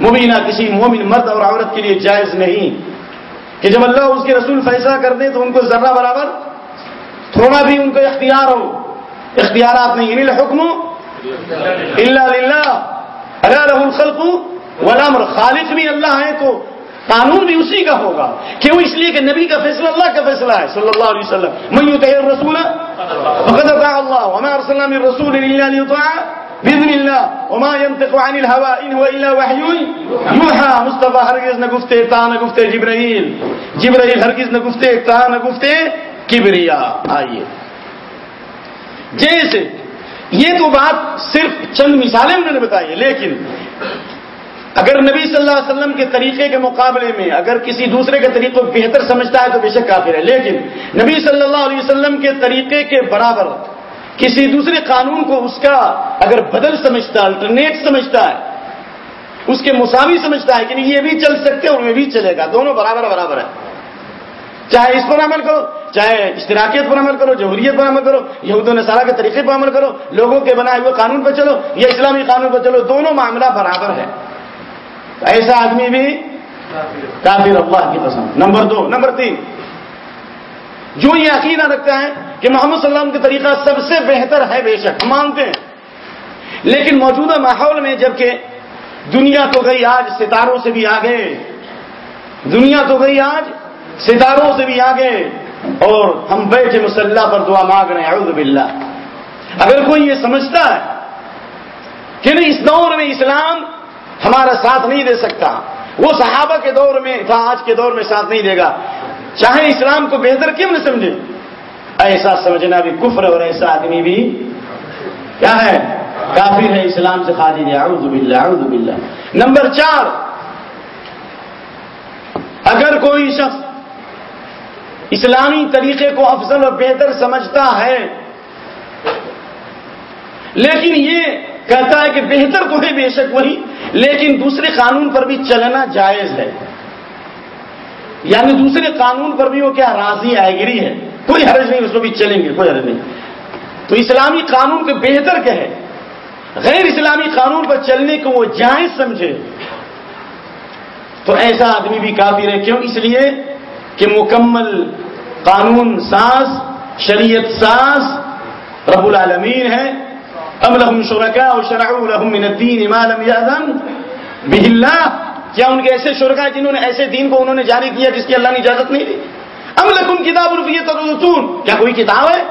B: مبینہ کسی مومن مرد اور عورت کے لیے جائز نہیں کہ جب اللہ اس کے رسول فیصلہ کر دے تو ان کو ذرہ برابر تھوڑا بھی ان کو اختیار ہو۔ اختیارات نہیں ان الحکم اللہ للہ۔ الخلق والامر۔ خالق بھی اللہ ہے تو قانون بھی اسی کا ہوگا۔ کیوں؟ اس لیے کہ نبی کا فیصلہ اللہ کا فیصلہ ہے صلی اللہ علیہ وسلم۔ من یطیع الرسول فقد اطاع اللہ۔ وما رسول الا ليطاع باذن اللہ وما ينطق عن الهوى ان هو الا وحي. يوحى مصطفی ہرگز نہ گفتے تا نہ گفتے جبرائیل جبرائیل ہرگز نہ گفتے تا نہ گفتے کبریا. آئیے. جیسے یہ تو بات صرف چند مثالیں انہوں نے بتائی ہے لیکن اگر نبی صلی اللہ علیہ وسلم کے طریقے کے مقابلے میں اگر کسی دوسرے کے طریقے کو بہتر سمجھتا ہے تو بے شک کافر ہے، لیکن نبی صلی اللہ علیہ وسلم کے طریقے کے برابر کسی دوسرے قانون کو اس کا اگر بدل سمجھتا ہے الٹرنیٹ سمجھتا ہے، اس کے مساوی سمجھتا ہے کہ نہیں، یہ بھی چل سکتے اور یہ بھی چلے گا، دونوں برابر برابر ہے چاہے اس پر عمل کرو، چاہے اشتراکیت پر عمل کرو، جمہوریت پر عمل کرو، یہود و نصارہ کے طریقے پر عمل کرو، لوگوں کے بنائے ہوئے قانون پر چلو یا اسلامی قانون پر چلو، دونوں معاملہ برابر ہے ایسا آدمی بھی کافر اللہ کی پسند نمبر دو، نمبر تین۔ جو یہ عقیدہ رکھتا ہے کہ محمد صلی اللہ علیہ وسلم کا طریقہ سب سے بہتر ہے بے شک، ہم مانتے ہیں۔ لیکن موجودہ ماحول میں جبکہ دنیا تو گئی آج، ستاروں سے بھی آگے۔ دنیا تو گئی آج، ستاروں سے بھی آگے۔ اور ہم بیٹھے مسلح پر دعا مانگ رہے ہیں، اعوذ باللہ۔ اگر کوئی یہ سمجھتا ہے کہ نہیں، اس دور میں اسلام ہمارا ساتھ نہیں دے سکتا، وہ صحابہ کے دور میں تھا آج کے دور میں ساتھ نہیں دے گا۔ چاہے اسلام کو بہتر کیوں نہ سمجھے؟ ایسا سمجھنا بھی کفر اور ایسا آدمی بھی کیا ہے؟ کافر ہے اسلام سے خالی ہے۔ اعوذ باللہ اعوذ باللہ۔ نمبر چار، اگر کوئی شخص اسلامی طریقے کو افضل اور بہتر سمجھتا ہے، لیکن یہ کہتا ہے کہ بہتر تو ہے بے شک وہی، لیکن دوسرے قانون پر بھی چلنا جائز ہے۔ یعنی دوسرے قانون پر بھی وہ کیا راضی آئے گری ہے۔ کوئی حرج نہیں، اس کو بھی چلیں گے، کوئی حرج نہیں۔ تو اسلامی قانون کو بہتر کہے۔ غیر اسلامی قانون پر چلنے کو وہ جائز سمجھے۔ تو ایسا آدمی بھی کافی ہے، کیوں؟ اس لیے کہ مکمل قانون ساز، شریعت ساز رب العالمین ہے۔ ام لهم شركاء شرعوا لهم من الدين ما لم يأذن به الله کیا ان کے ایسے شرکا جنہوں نے ایسے دین کو انہوں نے جاری کیا جس کی اللہ نے اجازت نہیں دی؟ ام لکم کتاب الفیت الرسول کیا کوئی کتاب ہے؟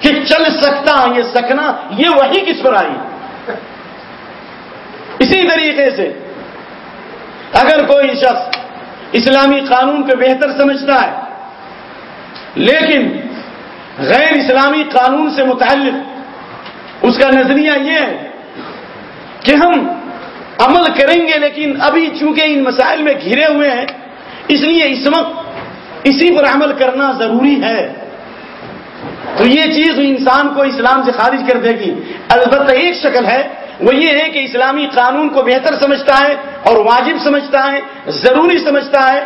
B: کہ چل سکتا یہ سکنا، یہ وہی کس پر آئی؟ اسی طریقے سے اگر کوئی شخص اسلامی قانون کو بہتر سمجھتا ہے، لیکن غیر اسلامی قانون سے متعلق اس کا نظریہ یہ ہے کہ ہم عمل کریں گے، لیکن ابھی چونکہ ان مسائل میں گھرے ہوئے ہیں، اس لیے اس وقت اسی پر عمل کرنا ضروری ہے۔ تو یہ چیز انسان کو اسلام سے خارج کر دے گی۔ البتہ ایک شکل ہے، وہ یہ ہے کہ اسلامی قانون کو بہتر سمجھتا ہے اور واجب سمجھتا ہے، ضروری سمجھتا ہے۔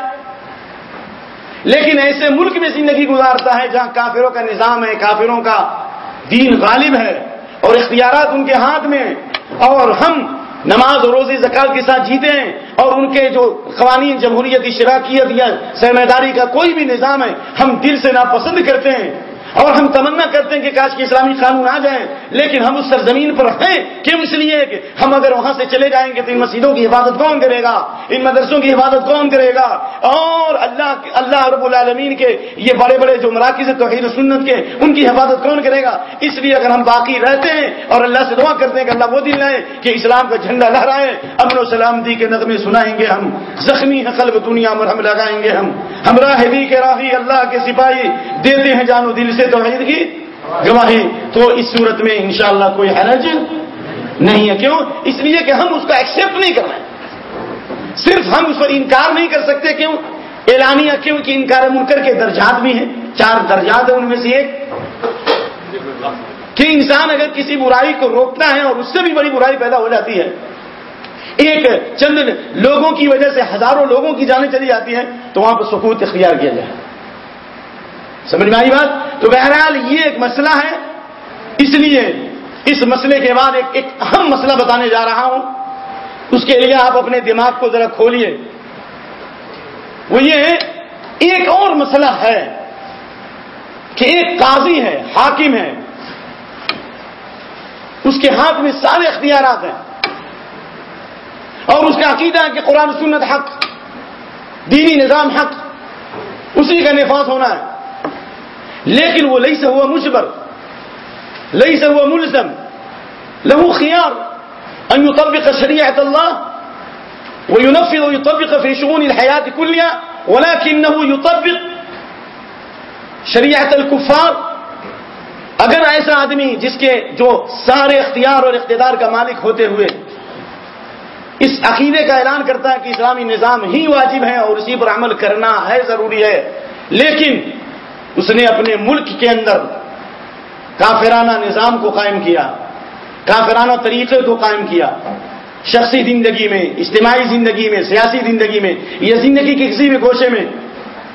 B: لیکن ایسے ملک میں زندگی گزارتا ہے جہاں کافروں کا نظام ہے، کافروں کا دین غالب ہے اور اور اختیارات ان کے ہاتھ میں اور ہم نماز اور روزی زکات کے ساتھ جیتے ہیں اور ان کے جو قوانین جمہوریت شراکیت یا سرمایہ کا کوئی بھی نظام ہے، ہم دل سے ناپسند کرتے ہیں۔ اور ہم تمنا کرتے ہیں کہ کاش کے اسلامی قانون آ جائیں، لیکن ہم اس سرزمین پر ہیں کیوں اس لیے کہ ہم اگر وہاں سے چلے جائیں گے تو ان مسجدوں کی حفاظت کون کرے گا؟ ان مدرسوں کی حفاظت کون کرے گا؟ اور اللہ اللہ رب العالمین کے یہ بڑے بڑے جو مراکز توحید سنت کے، ان کی حفاظت کون کرے گا؟ اس لیے اگر ہم باقی رہتے ہیں اور اللہ سے دعا کرتے ہیں کہ اللہ وہ دن لائے کہ اسلام کا جھنڈا لہرائے، امن و سلامتی کے نغمے سنائیں گے ہم، زخمی قلب دنیا پر ہم لگائیں گے ہم۔ ہمراہ بھی کے راہی اللہ کے سپاہی دیتے ہیں جانو دل سے توحید کی گواہی۔ تو اس صورت میں انشاءاللہ کوئی حرج نہیں ہے۔ کیوں؟ اس لیے کہ ہم اس کا ایکسپٹ نہیں کر رہے صرف ہم اس پر انکار نہیں کر سکتے۔ کیوں؟ اعلانیہ کیوں کہ انکار منکر کے درجات بھی ہیں۔ چار درجات ہیں ان میں سے ایک۔ کہ انسان اگر کسی برائی کو روکتا ہے اور اس سے بھی بڑی برائی پیدا ہو جاتی ہے ایک چند لوگوں کی وجہ سے ہزاروں لوگوں کی جانیں چلی جاتی ہیں، تو وہاں پر سکوت اختیار کیا جائے۔ سمجھ میں آئی بات؟ تو بہرحال یہ ایک مسئلہ ہے۔ اس لیے اس مسئلے کے بعد ایک ایک اہم مسئلہ بتانے جا رہا ہوں۔ اس کے لیے آپ اپنے دماغ کو ذرا کھولئے۔ وہ یہ ایک اور مسئلہ ہے کہ ایک قاضی ہے، حاکم ہے۔ اس کے ہاتھ میں سارے اختیارات ہیں۔ اور اس کا عقیدہ ہے کہ قرآن سنت حق، دینی نظام حق، اسی کا نفاذ ہونا ہے۔ لیکن وہ لئی سے ہوا مجبر لئی سے ہوا ملزم، لہو خیار ان يطبق شریعت اللہ وينفذ ويطبق في شؤون الحياة كلها ولكنه يطبق شریعت الكفار اگر ایسا آدمی جس کے جو سارے اختیار اور اقتدار کا مالک ہوتے ہوئے اس عقیدے کا اعلان کرتا ہے کہ اسلامی نظام ہی واجب ہے اور اسی پر عمل کرنا ہے، ضروری ہے۔ لیکن اس نے اپنے ملک کے اندر کافرانہ نظام کو قائم کیا، کافرانہ طریقے کو قائم کیا۔ شخصی زندگی میں، اجتماعی زندگی میں، سیاسی زندگی میں یا زندگی کے کسی بھی گوشے میں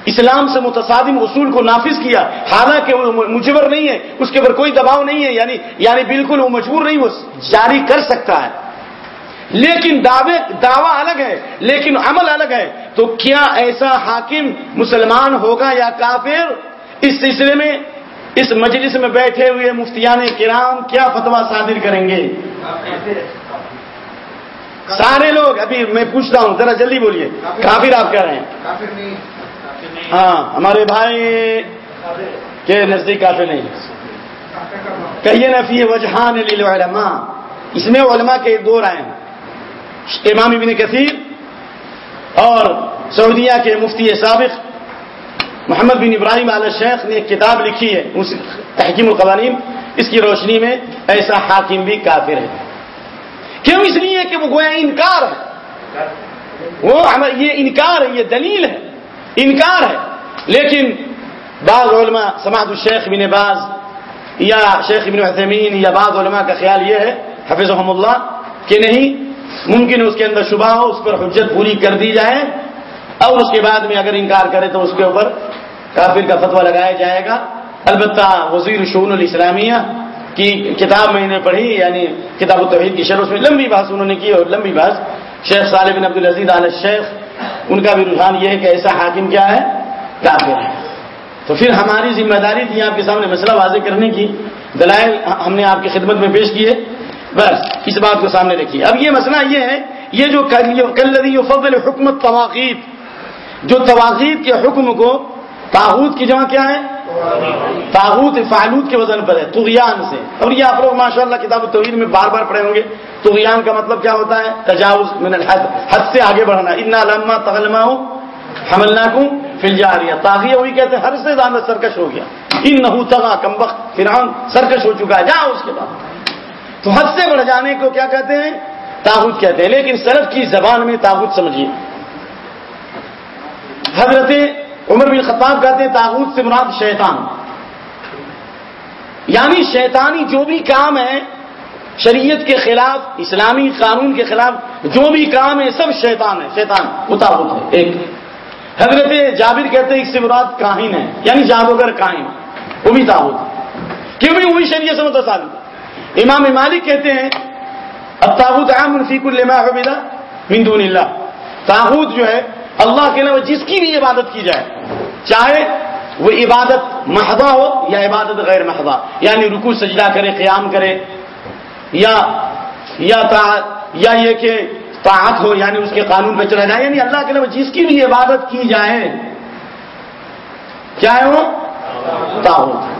B: اسلام سے متصادم اصول کو نافذ کیا۔ حالانکہ وہ مجبر نہیں ہے، اس کے اوپر کوئی دباؤ نہیں ہے یعنی یعنی بالکل وہ مجبور نہیں، وہ جاری کر سکتا ہے۔ لیکن دعوے دعویٰ الگ ہے، لیکن عمل الگ ہے۔ تو کیا ایسا حاکم مسلمان ہوگا یا کافر؟ اس سلسلے میں، اس مجلس میں بیٹھے ہوئے مفتیان کرام کیا فتوا صادر کریں گے؟ سارے لوگ، ابھی میں پوچھتا ہوں، ذرا جلدی بولیے۔ کافر آپ کہہ رہے ہیں؟ ہاں ہمارے بھائی کے نزدیک کافی نہیں۔ کہیے نا، فی وجہان للعلماء۔ اس میں علماء کے دو رائے ہیں۔ امام ابن کثیر اور سعودیہ کے مفتی سابق محمد بن ابراہیم علیہ شیخ نے ایک کتاب لکھی ہے، اس تحکیم القوانین، اس کی روشنی میں ایسا حاکم بھی کافر ہے۔ کیوں اس لیے کہ وہ گویا انکار ہے؟ وہ یہ انکار ہے، یہ دلیل ہے، انکار ہے۔ لیکن بعض علماء سماعت الشیخ بن باز یا شیخ ابن حسمین یا بعض علماء کا خیال یہ ہے حفظ اللہ، کہ نہیں ممکن اس کے اندر شبہ ہو، اس پر حجت پوری کر دی جائے۔ اور اس کے بعد میں اگر انکار کرے تو اس کے اوپر کافر کا فتوا لگایا جائے گا۔ البتہ وزیر شعون الاسلامیہ کی کتاب میں نے پڑھی یعنی کتاب التوحید کی شرح میں لمبی بحث انہوں نے کی اور لمبی بحث شیخ صالح بن عبد العزیز علیہ شیخ ان کا بھی رجحان یہ ہے کہ ایسا حاکم کیا ہے؟ کافر ہے۔ تو پھر ہماری ذمہ داری تھی آپ کے سامنے مسئلہ واضح کرنے کی۔ دلائل ہم نے آپ کی خدمت میں پیش کیے۔ بس، اس بات کو سامنے رکھیے۔ اب یہ مسئلہ یہ ہے، یہ جو کلدی فضل حکمت تواقید جو تواقید کے حکم کو تاحود کی جمع کیا ہے؟ تاحود فعلود کے وزن پر ہے تغیان سے۔ اور یہ آپ لوگ ماشاء اللہ کتاب التوحید میں بار بار پڑھے ہوں گے۔ تغیان کا مطلب کیا ہوتا ہے؟ تجاوز من الحد، حد سے آگے بڑھنا۔ اتنا لما تغلما ہوں حملنا کو فل جا رہی ہے تاغیہ وہی کہتے ہیں، ہر سے زیادہ سرکش ہو گیا۔ ان نہ تغا کمبخ فرعون سرکش ہو چکا ہے۔ جاؤ اس کے بعد تو حد سے بڑھ جانے کو کیا کہتے ہیں؟ تاحود کہتے ہیں۔ لیکن سرف کی زبان میں تاحود سمجھیے۔ حضرت عمر بن خطاب کہتے ہیں، تاغوت سے مراد شیطان۔ یعنی شیطانی جو بھی کام ہے، شریعت کے خلاف، اسلامی قانون کے خلاف جو بھی کام ہے، سب شیطان ہے۔ شیطان، وہ تاغوت ہے۔ ایک۔ حضرت جابر کہتے ہیں، اس سے مراد کاہن ہے۔ یعنی جادوگر کاہن، وہ بھی تاغوت ہے۔ کیوں؟ بھی وہی شریعت سے متصادم امام مالک کہتے ہیں اب تابوت عام فیق الما من دون اللہ۔ تاحود جو ہے، اللہ کے علاوہ جس کی بھی عبادت کی جائے، چاہے وہ عبادت محبا ہو یا عبادت غیر محبا یعنی رکو سجدہ کرے، قیام کرے، یا یا یا یہ کہ طاعت ہو یعنی اس کے قانون پہ چلا جائے یعنی اللہ کے علاوہ جس کی بھی عبادت کی جائے کیا ہے وہ تاحود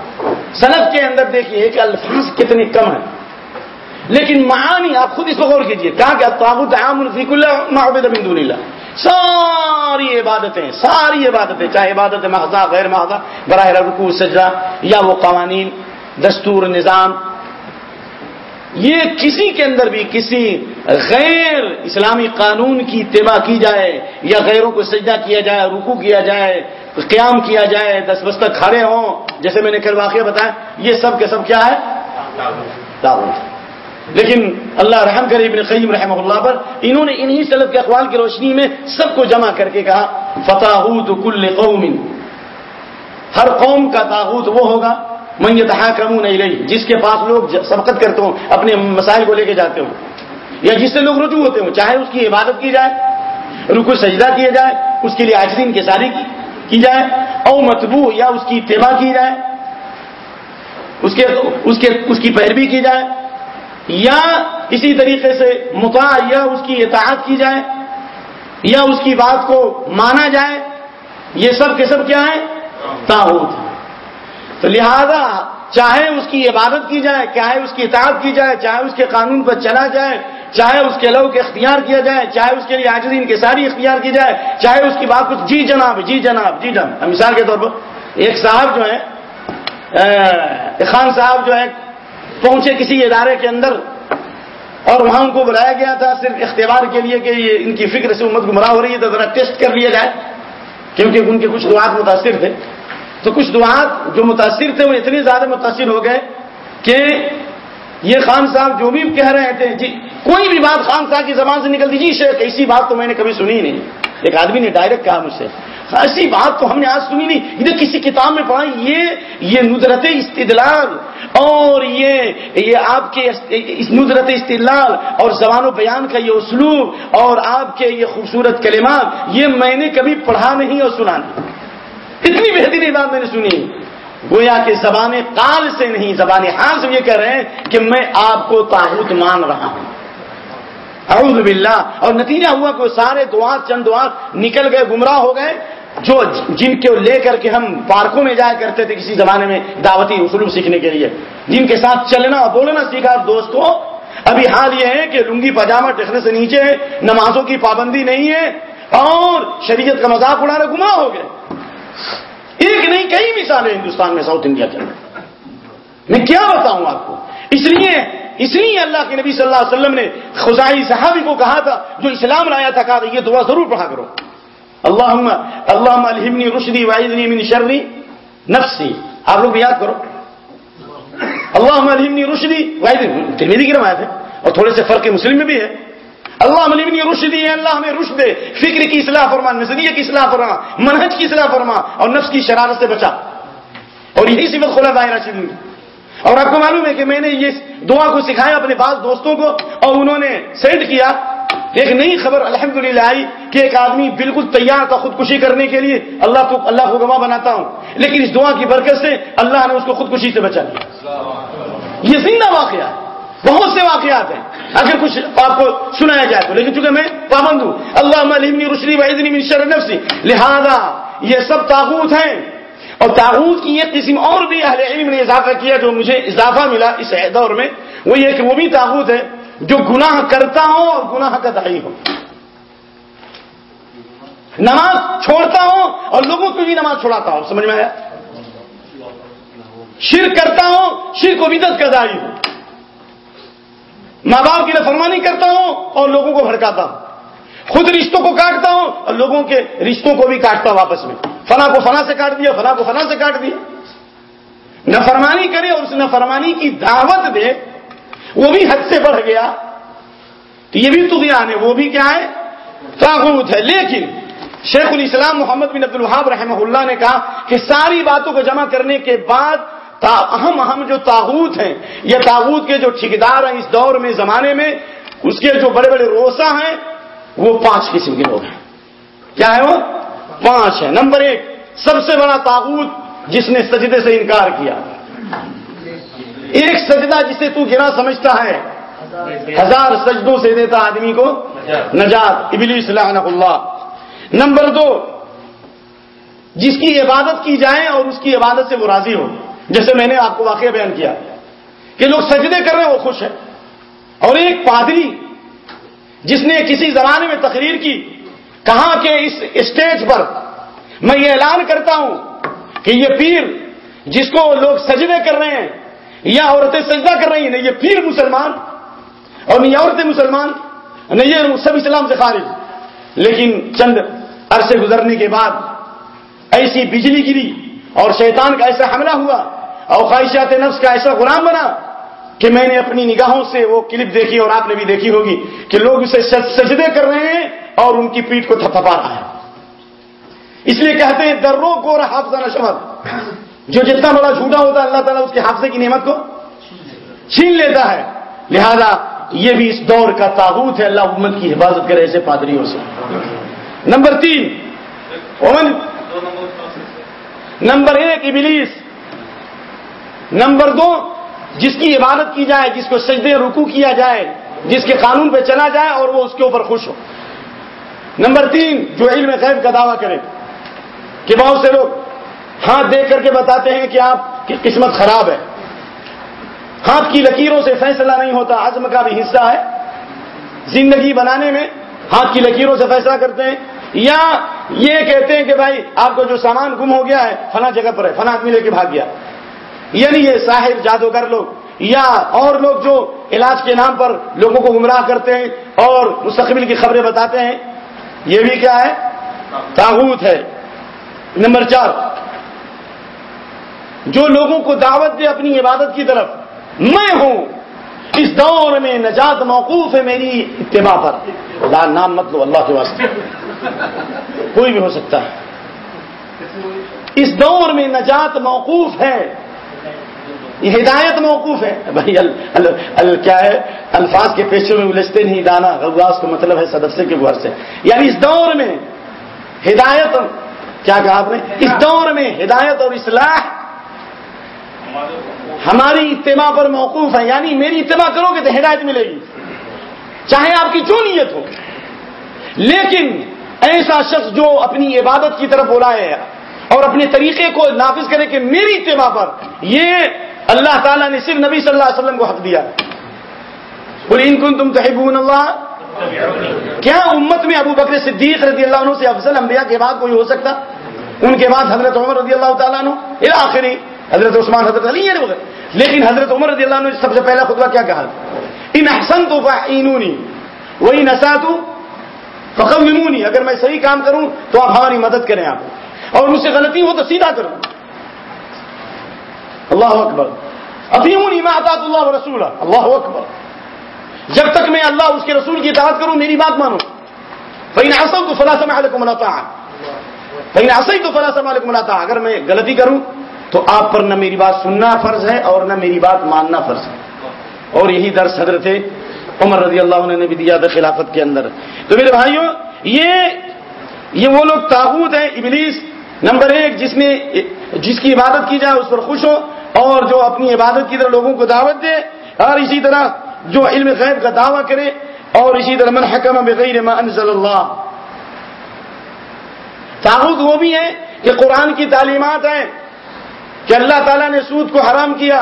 B: صنعت کے اندر دیکھیے کہ الفاظ کتنے کم ہیں۔ لیکن معانی آپ خود اس کو غور کیجیے کہا کہ تابوت عام الفیق اللہ محبت بندون اللہ۔ ساری عبادتیں ساری عبادتیں، چاہے عبادت محضا غیر محضا براہ رکو سجا یا وہ قوانین، دستور، نظام۔ یہ کسی کے اندر بھی کسی غیر اسلامی قانون کی اتباع کی جائے یا غیروں کو سجدہ کیا جائے رکو کیا جائے قیام کیا جائے، دس بج تک کھڑے ہوں، جیسے میں نے کل واقعہ بتایا، یہ سب کے سب کیا ہے؟ لیکن اللہ رحم کرے ابن قیم رحمہ اللہ پر، انہوں نے انہی سلط کے اقوال کی روشنی میں سب کو جمع کر کے کہا فتح کل قوم۔ ہر قوم کا تاحود وہ ہوگا میں یہ تحا کروں نہیں رہی جس کے پاس لوگ سبقت کرتے ہوں، اپنے مسائل کو لے کے جاتے ہوں۔ یا جس سے لوگ رجوع ہوتے ہوں، چاہے اس کی عبادت کی جائے رکو سجدہ کیا جائے، اس کے لیے آجدین کے ساری کی۔ جائے، او متبو یا اس کی اتباع کی جائے، اس کے اس کے، اس کی پیروی کی جائے، یا اسی طریقے سے متا یا اس کی اطاعت کی جائے، یا اس کی بات کو مانا جائے، یہ سب کے سب کیا ہے تاوت تو لہذا چاہے اس کی عبادت کی جائے، چاہے اس کی اطاعت کی جائے، چاہے اس کے قانون پر چلا جائے، چاہے اس کے لوگ اختیار کیا جائے، چاہے اس کے لیے آجدین کے ساری اختیار کی جائے، چاہے اس کی بات کچھ جی جناب جی جناب جی جناب۔ مثال کے طور پر ایک صاحب جو ہے خان صاحب جو ہے پہنچے کسی ادارے کے اندر اور وہاں ان کو بلایا گیا تھا صرف اختبار کے لیے کہ یہ ان کی فکر سے امت گمراہ ہو رہی ہے تو ذرا ٹیسٹ کر لیا جائے، کیونکہ ان کے کچھ دعات متاثر تھے۔ تو کچھ دعات جو متاثر تھے وہ اتنے زیادہ متاثر ہو گئے کہ یہ خان صاحب جو بھی کہہ رہے تھے جی کوئی بھی بات خان صاحب کی زبان سے نکلتی جی شیخ، ایسی بات تو میں نے کبھی سنی نہیں۔ ایک آدمی نے ڈائریکٹ کہا مجھ سے، ایسی بات تو ہم نے آج سنی نہیں۔ ادھر کسی کتاب میں پڑھا یہ یہ ندرت استدلال اور یہ یہ آپ کے ندرت استدلال اور زبان و بیان کا یہ اسلوب اور آپ کے یہ خوبصورت کلمات، یہ میں نے کبھی پڑھا نہیں اور سنا نہیں۔ اتنی بہترین بات میں نے سنی۔ گویا کہ زبان کال سے نہیں، زبان حال سے یہ کہہ رہے ہیں کہ میں آپ کو تاحت مان رہا ہوں۔ اعوذ باللہ۔ اور نتیجہ ہوا کہ سارے دعات، چند دعات نکل گئے، گمراہ ہو گئے۔ جو جن کو لے کر کے ہم پارکوں میں جایا کرتے تھے کسی زمانے میں دعوتی اسلوب سیکھنے کے لیے۔ جن کے ساتھ چلنا اور بولنا سیکھا دوستوں، ابھی حال یہ ہے کہ لنگی پاجامہ ٹکنے سے نیچے نمازوں کی پابندی نہیں ہے اور شریعت کا مذاق اڑانا گمراہ ہو گئے۔ ایک نہیں، کئی مثال ہے ہندوستان میں ساؤتھ انڈیا کے اندر۔ میں کیا بتاؤں آپ کو؟ اس لیے اس لیے اللہ کے نبی صلی اللہ علیہ وسلم نے خزائی صحابی کو کہا تھا، جو اسلام لایا تھا، کہا تھا، یہ دعا ضرور پڑھا کرو۔ اللہ اللہ الحمنی رشدی واحدنی من شرنی نفسی۔ آپ لوگ یاد کرو۔ اللہ الحمنی رشدی واحد ترمیدی کی روایت ہے، اور تھوڑے سے فرق مسلم میں بھی ہے۔ اللہ ملنی رشدی ہے، اللہ ہمیں رشد دے۔ فکر کی اصلاح فرما نظریے کی اصلاح فرما، منہج کی اصلاح فرما اور نفس کی شرارت سے بچا۔ اور یہی صفت خلا دائرہ شدید اور آپ کو معلوم ہے کہ میں نے یہ دعا کو سکھایا اپنے پاس دوستوں کو اور انہوں نے سینڈ کیا۔ ایک نئی خبر، الحمدللہ آئی کہ ایک آدمی بالکل تیار تھا خودکشی کرنے کے لیے۔ اللہ کو اللہ کو گواہ بناتا ہوں۔ لیکن اس دعا کی برکت سے اللہ نے اس کو خودکشی سے بچا لیا۔ یہ زندہ واقعہ ہے۔ بہت سے واقعات ہیں۔ اگر کچھ آپ کو سنایا جائے تو، لیکن چونکہ میں پابند ہوں اللہ علمنی رشنی من شر نفسی۔ لہذا یہ سب تاغوت ہیں۔ اور تاغوت کی ایک قسم اور بھی اہل علم نے اضافہ کیا جو مجھے اضافہ ملا اس دور میں، وہ یہ کہ وہ بھی تاغوت ہے جو گناہ کرتا ہو اور گناہ کا دائی ہو نماز چھوڑتا ہوں اور لوگوں کو بھی نماز چھوڑاتا ہوں، سمجھ میں آیا؟ شرک کرتا ہوں، شرک کو بدت کا دائی ہوں۔ ماں باپ کی نفرمانی کرتا ہوں اور لوگوں کو بھڑکاتا ہوں۔ خود رشتوں کو کاٹتا ہوں اور لوگوں کے رشتوں کو بھی کاٹتا ہوں آپس میں۔ فنا کو فنا سے کاٹ دیا فنا کو فنا سے کاٹ دیا۔ نفرمانی کرے اور اس نفرمانی کی دعوت دے، وہ بھی حد سے بڑھ گیا۔ تو یہ بھی تو ہے، وہ بھی کیا ہے؟ تاغوت ہے۔ لیکن شیخ الاسلام محمد بن عبد الحاب رحمہ اللہ نے کہا کہ ساری باتوں کو جمع کرنے کے بعد اہم اہم جو تاغوت ہیں، یہ تاغوت کے جو ٹھیکیدار ہیں اس دور میں، زمانے میں، اس کے جو بڑے بڑے روسا ہیں، وہ پانچ قسم کے لوگ ہیں۔ کیا ہے وہ؟ پانچ ہے نمبر ایک، سب سے بڑا تاغوت جس نے سجدے سے انکار کیا۔ ایک سجدہ جسے تو گرا سمجھتا ہے۔ ہزار سجدوں سے دیتا آدمی کو۔ نجات، ابلیس لعنہ اللہ۔ نمبر دو، جس کی عبادت کی جائے اور اس کی عبادت سے وہ راضی ہو۔ جیسے میں نے آپ کو واقعہ بیان کیا کہ لوگ سجدے کر رہے ہیں، وہ خوش ہے اور ایک پادری جس نے کسی زمانے میں تقریر کی، کہا کہ اس اسٹیج پر میں یہ اعلان کرتا ہوں کہ یہ پیر جس کو لوگ سجدے کر رہے ہیں، یا عورتیں سجدہ کر رہی ہیں نہیں یہ پیر مسلمان اور نہیں عورتیں مسلمان نہیں یہ سب اسلام سے خارج۔ لیکن چند عرصے گزرنے کے بعد ایسی بجلی گری اور شیطان کا ایسا حملہ ہوا اور خواہشات نفس کا ایسا غلام بنا کہ میں نے اپنی نگاہوں سے وہ کلپ دیکھی اور آپ نے بھی دیکھی ہوگی کہ لوگ اسے سجدے کر رہے ہیں اور ان کی پیٹ کو تھپا رہا ہے۔ اس لیے کہتے ہیں درو کو حافظہ نشمت جو جتنا بڑا جھوٹا ہوتا ہے، اللہ تعالیٰ اس کے حافظے کی نعمت کو چھین لیتا ہے۔ لہذا یہ بھی اس دور کا تعبت ہے، اللہ امت کی حفاظت کرے ایسے پادریوں سے۔ نمبر تین نمبر ایک، ابلیس۔ نمبر دو، جس کی عبادت کی جائے، جس کو سجدے رکو کیا جائے، جس کے قانون پہ چلا جائے اور وہ اس کے اوپر خوش ہو۔ نمبر تین، جو علم غیب کا دعویٰ کرے۔ کہ بہت سے لوگ ہاتھ دیکھ کر کے بتاتے ہیں کہ آپ کی قسمت خراب ہے۔ ہاتھ کی لکیروں سے فیصلہ نہیں ہوتا، عزم کا بھی حصہ ہے۔ زندگی بنانے میں ہاتھ کی لکیروں سے فیصلہ کرتے ہیں۔ یا یہ کہتے ہیں کہ بھائی، آپ کو جو سامان گم ہو گیا ہے، فلاں جگہ پر ہے، فلاں آدمی لے کے بھاگ گیا۔ یعنی یہ ساحر جادوگر لوگ یا اور لوگ جو علاج کے نام پر لوگوں کو گمراہ کرتے ہیں اور مستقبل کی خبریں بتاتے ہیں، یہ بھی کیا ہے؟ تاغوت ہے۔ نمبر چار، جو لوگوں کو دعوت دے اپنی عبادت کی طرف، میں ہوں۔ اس دور میں نجات موقوف ہے میری اتباع پر۔ لا نام مت لو اللہ کے واسطے۔ کوئی بھی ہو سکتا ہے۔ اس دور میں نجات موقوف ہے۔ یہ ہدایت موقوف ہے۔ بھائی، ال ال ال کیا ہے؟ الفاظ کے پیشوں میں الجھتے نہیں، دانا غواز کا مطلب ہے سدسے کے غور سے۔ یعنی اس دور میں ہدایت کیا کہا آپ نے؟ اس دور میں ہدایت اور اصلاح ہماری اتباع پر موقوف ہے۔ یعنی میری اتباع کرو گے تو ہدایت ملے گی۔ چاہے آپ کی جو نیت ہو۔ لیکن ایسا شخص جو اپنی عبادت کی طرف بلائے اور اپنے طریقے کو نافذ کرے کہ میری اتباع پر یہ اللہ تعالیٰ نے صرف نبی صلی اللہ علیہ وسلم کو حق دیا۔ بولے ان کن تم تحبون اللہ۔ کیا امت میں ابو بکر صدیق رضی اللہ عنہ سے افضل انبیاء کے بعد کوئی ہو سکتا؟ ان کے بعد حضرت عمر رضی اللہ تعالیٰ عنہ۔ آخری حضرت عثمان، حضرت علی لیکن حضرت عمر رضی اللہ عنہ سب سے پہلا خطبہ کیا کہا؟ ان احسن تو وہی نسا تو فقمونی اگر میں صحیح کام کروں تو آپ ہماری مدد کریں آپ۔ اور مجھ سے غلطی ہو تو سیدھا کروں اللہ اکبر۔ ابھی ما اطاعت اللہ رسول اللہ اکبر۔ جب تک میں اللہ اس کے رسول کی اطاعت کروں، میری بات مانو۔ فین اصل تو فلاں سما علیکم ملاتا فین اصل تو فلاں سما علیکم ملاتا اگر میں غلطی کروں، تو آپ پر نہ میری بات سننا فرض ہے اور نہ میری بات ماننا فرض ہے۔ اور یہی درس حضرت عمر رضی اللہ عنہ نے بھی دیا تھا خلافت کے اندر۔ تو میرے بھائیوں یہ یہ وہ لوگ تاغوت ہیں، ابلیس نمبر ایک، جس میں جس کی عبادت کی جائے، اس پر خوش ہو۔ اور جو اپنی عبادت کی طرح لوگوں کو دعوت دے، اور اسی طرح جو علم غیب کا دعویٰ کرے، اور اسی طرح من حکم بغیر ما انزل اللہ۔ تاغوت وہ بھی ہے کہ قرآن کی تعلیمات ہیں کہ اللہ تعالیٰ نے سود کو حرام کیا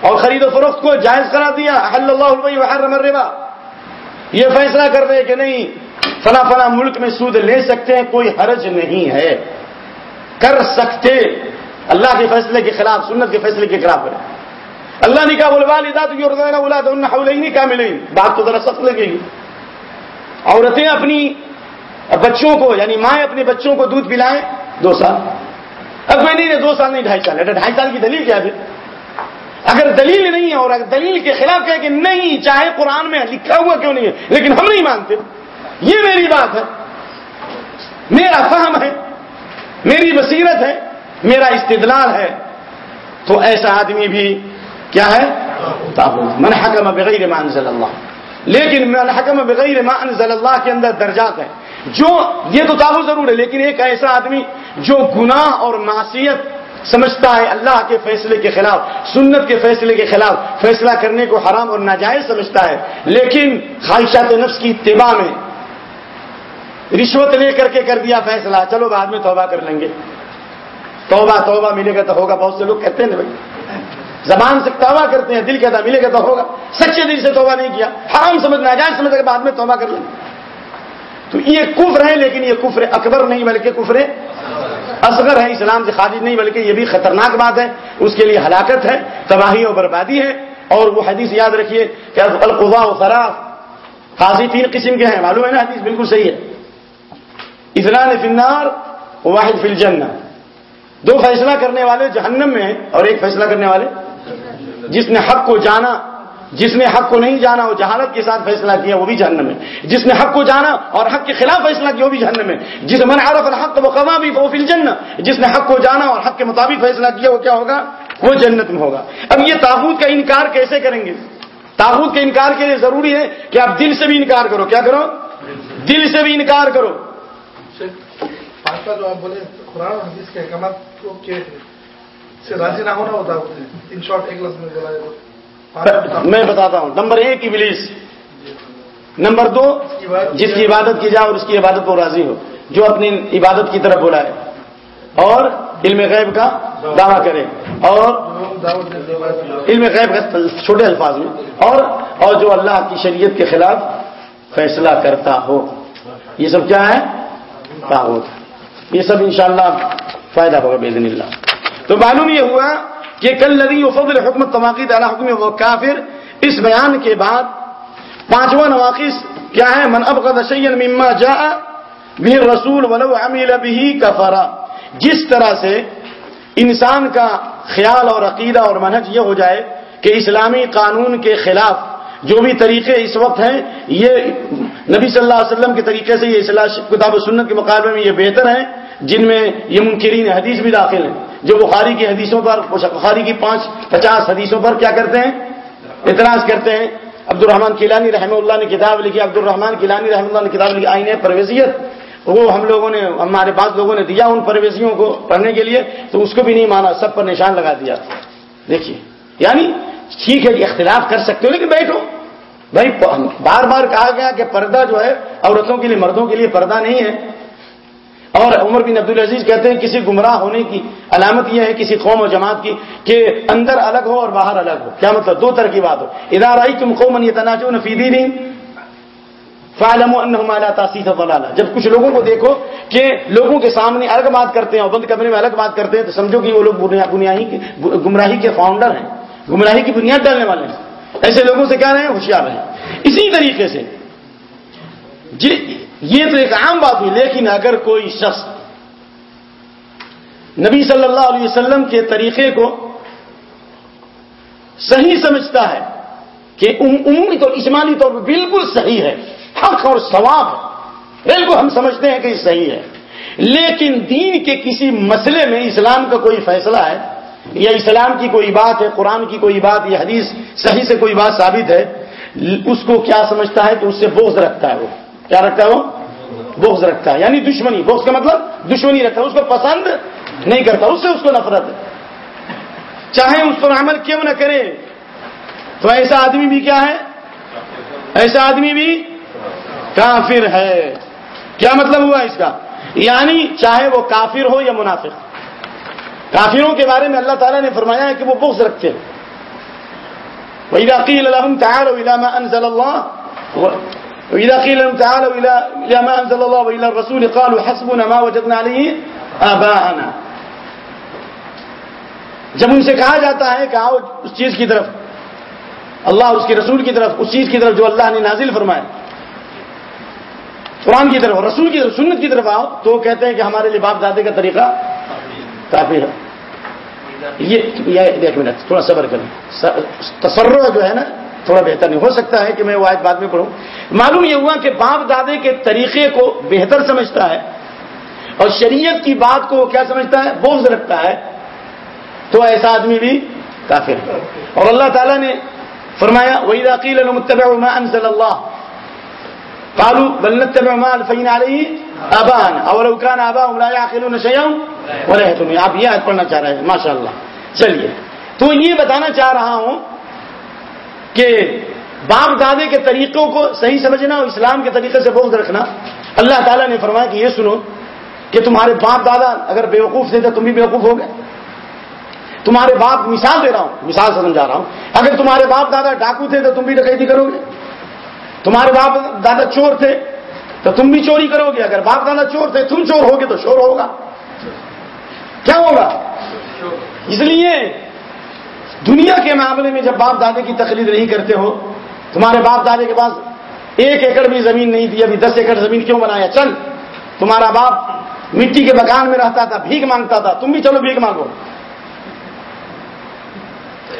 B: اور خرید و فروخت کو جائز کرا دیا حل اللہ حرم الربا۔ یہ فیصلہ کر رہے کہ نہیں، فلاں فلاں ملک میں سود لے سکتے ہیں، کوئی حرج نہیں ہے۔ کر سکتے۔ اللہ کے فیصلے کے خلاف، سنت کے فیصلے کے خلاف کریں اللہ نے کہا بولے والدہ تو نہیں کہا ملے بات تو ذرا سخت لگے گی۔ عورتیں اپنی بچوں کو یعنی مائیں اپنے بچوں کو دودھ پلائیں دو سال۔ اب میں نہیں، دو سال نہیں، ڈھائی سال۔ اچھا، ڈھائی سال کی دلیل کیا پھر؟ اگر دلیل نہیں ہے اور اگر دلیل کے خلاف کہ نہیں، چاہے قرآن میں لکھا ہوا کیوں نہیں ہے، لیکن ہم نہیں مانتے، یہ میری بات ہے۔ میرا فہم ہے، میری بصیرت ہے۔ میرا استدلال ہے، تو ایسا آدمی بھی کیا ہے؟ تابوت۔ من حکم بغیر ما انزل اللہ۔ لیکن من حکم بغیر ما انزل اللہ کے اندر درجات ہیں۔ جو، یہ تو تابوت ضرور ہے، لیکن ایک ایسا آدمی جو گناہ اور معصیت سمجھتا ہے اللہ کے فیصلے کے خلاف، سنت کے فیصلے کے خلاف، فیصلہ کرنے کو حرام اور ناجائز سمجھتا ہے، لیکن خواہشات نفس کی اتباع میں رشوت لے کر کے کر دیا فیصلہ۔ چلو بعد میں توبہ کر لیں گے۔ توبہ توبہ ملے گا تو ہوگا، بہت سے لوگ کہتے ہیں بھائی۔ زبان سے توبہ کرتے ہیں، دل کہتا ملے گا تو ہوگا۔ سچے دل سے توبہ نہیں کیا، حرام سمجھنا جائز سمجھ کر بعد میں توبہ کر لیں تو یہ کفر ہے، لیکن یہ کفر اکبر نہیں، بلکہ کفر اصغر ہے۔ اسلام سے خارج نہیں، بلکہ یہ بھی خطرناک بات ہے۔ اس کے لیے ہلاکت ہے، تباہی اور بربادی ہے۔ اور وہ حدیث یاد رکھیے کہ القضاء و خراف خاصی تین قسم کے ہیں، معلوم ہے نا حدیث؟ بالکل صحیح ہے۔ اطلاع فنار واحد فی الجنہ۔ دو فیصلہ کرنے والے جہنم میں ہیں اور ایک فیصلہ کرنے والے جس نے حق کو جانا، جس نے حق کو نہیں جانا، وہ جہالت کے ساتھ فیصلہ کیا، وہ بھی جہنم ہے جس نے حق کو جانا اور حق کے خلاف فیصلہ کیا، وہ بھی جہنم ہے جس من عرف الحق وہ قوا بھی وہ فل جن جس نے حق کو جانا اور حق کے مطابق فیصلہ کیا، وہ کیا ہوگا؟ وہ جنت میں ہوگا۔ اب یہ تابوت کا انکار کیسے کریں گے؟ تابوت کے انکار کے لیے ضروری ہے کہ آپ دل سے بھی انکار کرو۔ کیا کرو؟ دل سے بھی انکار کرو۔
D: جو آپ بولے، قرآن حدیث کے احکامات کو سے راضی نہ ہونا ہوتا ان شارٹ ایک لفظ میں بولا
B: میں بتاتا ہوں۔ نمبر ایک، ابلیس۔ نمبر دو، جس کی عبادت کی جائے اور اس کی عبادت کو راضی ہو، جو اپنی عبادت کی طرف بلائے۔ اور علم غیب کا دعویٰ کرے۔ اور علم غیب کا چھوٹے الفاظ میں۔ اور اور جو اللہ کی شریعت کے خلاف فیصلہ کرتا ہو۔ یہ سب کیا ہے؟ یہ سب انشاءاللہ فائدہ ہوگا بےدن اللہ۔ تو معلوم یہ ہوا کہ کل لدی و فضل حکمت تماقید اللہ حکم و کافر، اس بیان کے بعد پانچواں نواقص کیا ہے؟ من اب کا مما جا بھی رسول ولو امل بھی کفرا جس طرح سے انسان کا خیال اور عقیدہ اور منہج یہ ہو جائے کہ اسلامی قانون کے خلاف جو بھی طریقے اس وقت ہیں، یہ نبی صلی اللہ علیہ وسلم کے طریقے سے یہ اصلاح کتاب و سنت کے مقابلے میں یہ بہتر ہیں۔ جن میں یہ منکرین حدیث بھی داخل ہیں۔ جو بخاری کی حدیثوں پر، بخاری کی پانچ، پچاس حدیثوں پر کیا کرتے ہیں؟ اعتراض کرتے ہیں۔ عبد الرحمان کیلانی رحمہ اللہ نے کتاب لکھی عبد الرحمان کیلانی رحمہ اللہ نے کتاب لکھی، آئین پرویزیت۔ وہ ہم لوگوں نے، ہمارے پاس لوگوں نے دیا ان پرویزیوں کو پڑھنے کے لیے، تو اس کو بھی نہیں مانا، سب پر نشان لگا دیا۔ دیکھیے یعنی ٹھیک ہے کہ اختلاف کر سکتے ہو، لیکن بیٹھو۔ بھائی، بار بار کہا گیا کہ پردہ جو ہے، عورتوں کے لیے، مردوں کے لیے پردہ نہیں ہے۔ اور عمر بن عبد العزیز کہتے ہیں کسی گمراہ ہونے کی علامت یہ ہے، کسی قوم و جماعت کی کہ اندر الگ ہو اور باہر الگ ہو۔ کیا مطلب؟ دو طرح کی بات ہو۔ ادار آئی تم قومن یہ تناچو نفیدی نہیں فالم تاثیر فلانا جب کچھ لوگوں کو دیکھو کہ لوگوں کے سامنے الگ بات کرتے ہیں اور بند کمرے میں الگ بات کرتے ہیں، تو سمجھو کہ وہ لوگ گمراہی کے فاؤنڈر ہیں۔ گمراہی کی بنیاد ڈالنے والے ہیں۔ ایسے لوگوں سے کیا رہے ہیں؟ ہوشیار رہے اسی طریقے سے جی یہ تو ایک عام بات ہوئی، لیکن اگر کوئی شخص نبی صلی اللہ علیہ وسلم کے طریقے کو صحیح سمجھتا ہے کہ عمومی طور، اجمالی طور پر بالکل صحیح ہے، حق اور ثواب بالکل ہم سمجھتے ہیں کہ یہ صحیح ہے، لیکن دین کے کسی مسئلے میں اسلام کا کوئی فیصلہ ہے، یا اسلام کی کوئی بات ہے، قرآن کی کوئی بات، یا حدیث صحیح سے کوئی بات ثابت ہے، اس کو کیا سمجھتا ہے کہ اس سے بوز رکھتا ہے وہ؟ کیا رکھتا ہے وہ؟ بوز رکھتا ہے۔ یعنی دشمنی۔ بوز کا مطلب دشمنی رکھتا ہے، اس کو پسند نہیں کرتا، اس سے اس کو نفرت ہے۔ چاہے اس پر عمل کیوں نہ کرے۔ تو ایسا آدمی بھی کیا ہے؟ ایسا آدمی بھی کافر ہے۔ کیا مطلب ہوا اس کا؟ یعنی چاہے وہ کافر ہو یا منافق۔ کافروں کے بارے میں اللہ تعالیٰ نے فرمایا ہے کہ وہ بغض رکھتے ہیں۔ وَإِذَا قِيلَ لَهُمْ تَعَالَوْا إِلَى مَا أَنزَلَ اللَّهُ وَإِذَا قِيلَ لَهُمْ تَعَالَوْا إِلَى مَا أَنزَلَ اللَّهُ وَإِلَى الرَّسُولِ قَالُوا حَسْبُنَا مَا وَجَدْنَا عَلَيْهِ آبَاءَنَا. جب ان سے کہا جاتا ہے کہ آؤ اس چیز کی طرف، اللہ اس کے رسول کی طرف، اس چیز کی طرف جو اللہ نے نازل فرمائے قرآن کی طرف رسول کی طرف، سنت کی طرف آؤ، تو کہتے ہیں کہ ہمارے لیے باپ دادے کا طریقہ کافی ہے۔ یہ ایک منٹ، تھوڑا صبر کریں۔ تصرف جو ہے نا تھوڑا بہتر نہیں۔ ہو سکتا ہے کہ میں وہ آج بعد میں پڑھوں۔ معلوم یہ ہوا کہ باپ دادے کے طریقے کو بہتر سمجھتا ہے اور شریعت کی بات کو وہ کیا سمجھتا ہے؟ بوجھ رکھتا ہے۔ تو ایسا آدمی بھی کافر ہے۔ اور اللہ تعالیٰ نے فرمایا وہی عقیل انزل اللہ قالوا بل نتبع ما ابان اولو كان اباهم لا آپ یہ آیت پڑھنا چاہ رہے ہیں، ماشاءاللہ۔ چلیے۔ تو یہ بتانا چاہ رہا ہوں کہ باپ دادے کے طریقوں کو صحیح سمجھنا اور اسلام کے طریقے سے بغض رکھنا، اللہ تعالیٰ نے فرمایا کہ یہ سنو کہ تمہارے باپ دادا اگر بیوقوف تھے تو تم بھی بیوقوف ہو گئے تمہارے باپ مثال دے رہا ہوں، مثال سمجھا رہا ہوں۔ اگر تمہارے باپ دادا ڈاکو تھے تو تم بھی ڈکیتی کرو گے۔ تمہارے باپ دادا چور تھے تو تم بھی چوری کرو گے۔ اگر باپ دادا چور تھے، تم چور ہوگے تو شور ہوگا۔ کیا ہوگا؟ اس لیے دنیا کے معاملے میں جب باپ دادے کی تقلید نہیں کرتے ہو، تمہارے باپ دادے کے پاس ایک ایکڑ بھی زمین نہیں دی ابھی دس ایکڑ زمین کیوں بنایا؟ چل، تمہارا باپ مٹی کے مکان میں رہتا تھا، بھیک مانگتا تھا، تم بھی چلو بھیک مانگو۔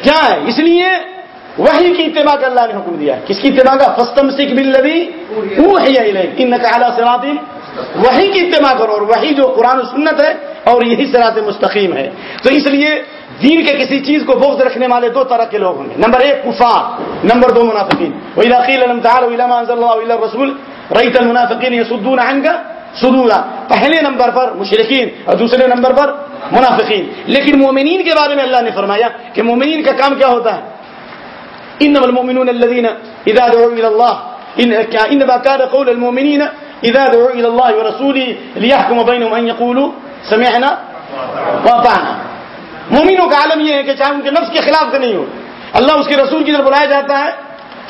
B: کیا ہے؟ اس لیے وہی کی اتباع کا اللہ نے حکم دیا کس کی اتباع کا؟ فستم سکھ بل لبی ان سراتی وہی کی اتباع کرو، اور وہی جو قرآن و سنت ہے، اور یہی سرات مستقیم ہے۔ تو اس لیے دین کے کسی چیز کو بغض رکھنے والے دو طرح کے لوگ ہوں گے۔ نمبر ایک کفار، نمبر دو منافقین۔ رسول ریت المنافقین سدون کا سدولا پہلے نمبر پر مشرقین اور دوسرے نمبر پر منافقین۔ لیکن مومنین کے بارے میں اللہ نے فرمایا کہ مومنین کا کام کیا ہوتا ہے؟ انما المؤمنون الذين اذا دعوا الى الله ان انما كان قول المؤمنين اذا دعوا الى الله ورسوله ليحكم بينهم ان يقولوا سمعنا واطعنا مومنوں کا عالم یہ ہے کہ چاہے ان کے نفس کے خلاف کا نہیں ہو، اللہ اس کے رسول کی طرف بلایا جاتا ہے،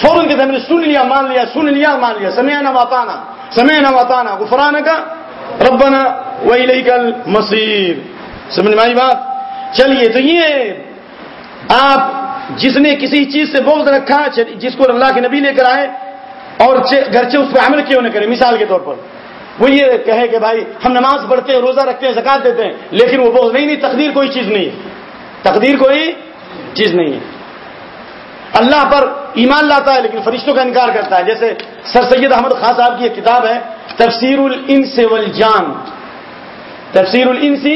B: فوراً کے سامنے سن لیا، مان لیا، سن لیا، مان لیا سمعنا واطعنا سمعنا واطعنا غفرانك ربنا واليك المصير سمجھ میں بات؟ چلیے، تو یہ آپ جس نے کسی چیز سے بغض رکھا جس کو اللہ کے نبی لے کر آئے اور گرچہ اس پہ عمل کیوں نہ کرے، مثال کے طور پر۔ وہ یہ کہے کہ بھائی ہم نماز پڑھتے ہیں، روزہ رکھتے ہیں زکات دیتے ہیں، لیکن وہ بغض نہیں نہیں، تقدیر کوئی چیز نہیں ہے۔ تقدیر کوئی چیز نہیں ہے۔ اللہ پر ایمان لاتا ہے، لیکن فرشتوں کا انکار کرتا ہے۔ جیسے سر سید احمد خان صاحب کی ایک کتاب ہے، تفسیر الانس والجان۔ تفسیر الانس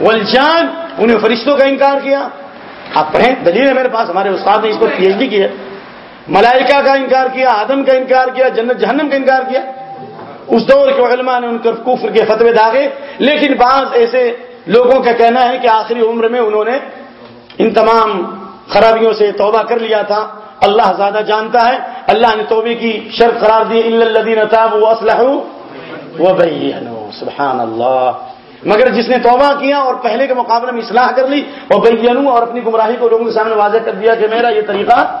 B: والجان انہیں فرشتوں کا انکار کیا۔ آپ پڑھیں، دلیل ہے میرے پاس، ہمارے استاد نے اس کو پی ایچ ڈی کی ہے۔ ملائکہ کا انکار کیا، آدم کا انکار کیا، جنت جہنم کا انکار کیا۔ اس دور کے علماء نے ان کے کفر کے فتوے داغے، لیکن بعض ایسے لوگوں کا کہنا ہے کہ آخری عمر میں انہوں نے ان تمام خرابیوں سے توبہ کر لیا تھا۔ اللہ زیادہ جانتا ہے۔ اللہ نے توبے کی شرط قرار دی الدین وہ اسلح وہ سبحان اللہ مگر جس نے توبہ کیا اور پہلے کے مقابلے میں اصلاح کر لی اور بینوں اور اپنی گمراہی کو لوگوں کے سامنے واضح کر دیا کہ میرا یہ طریقہ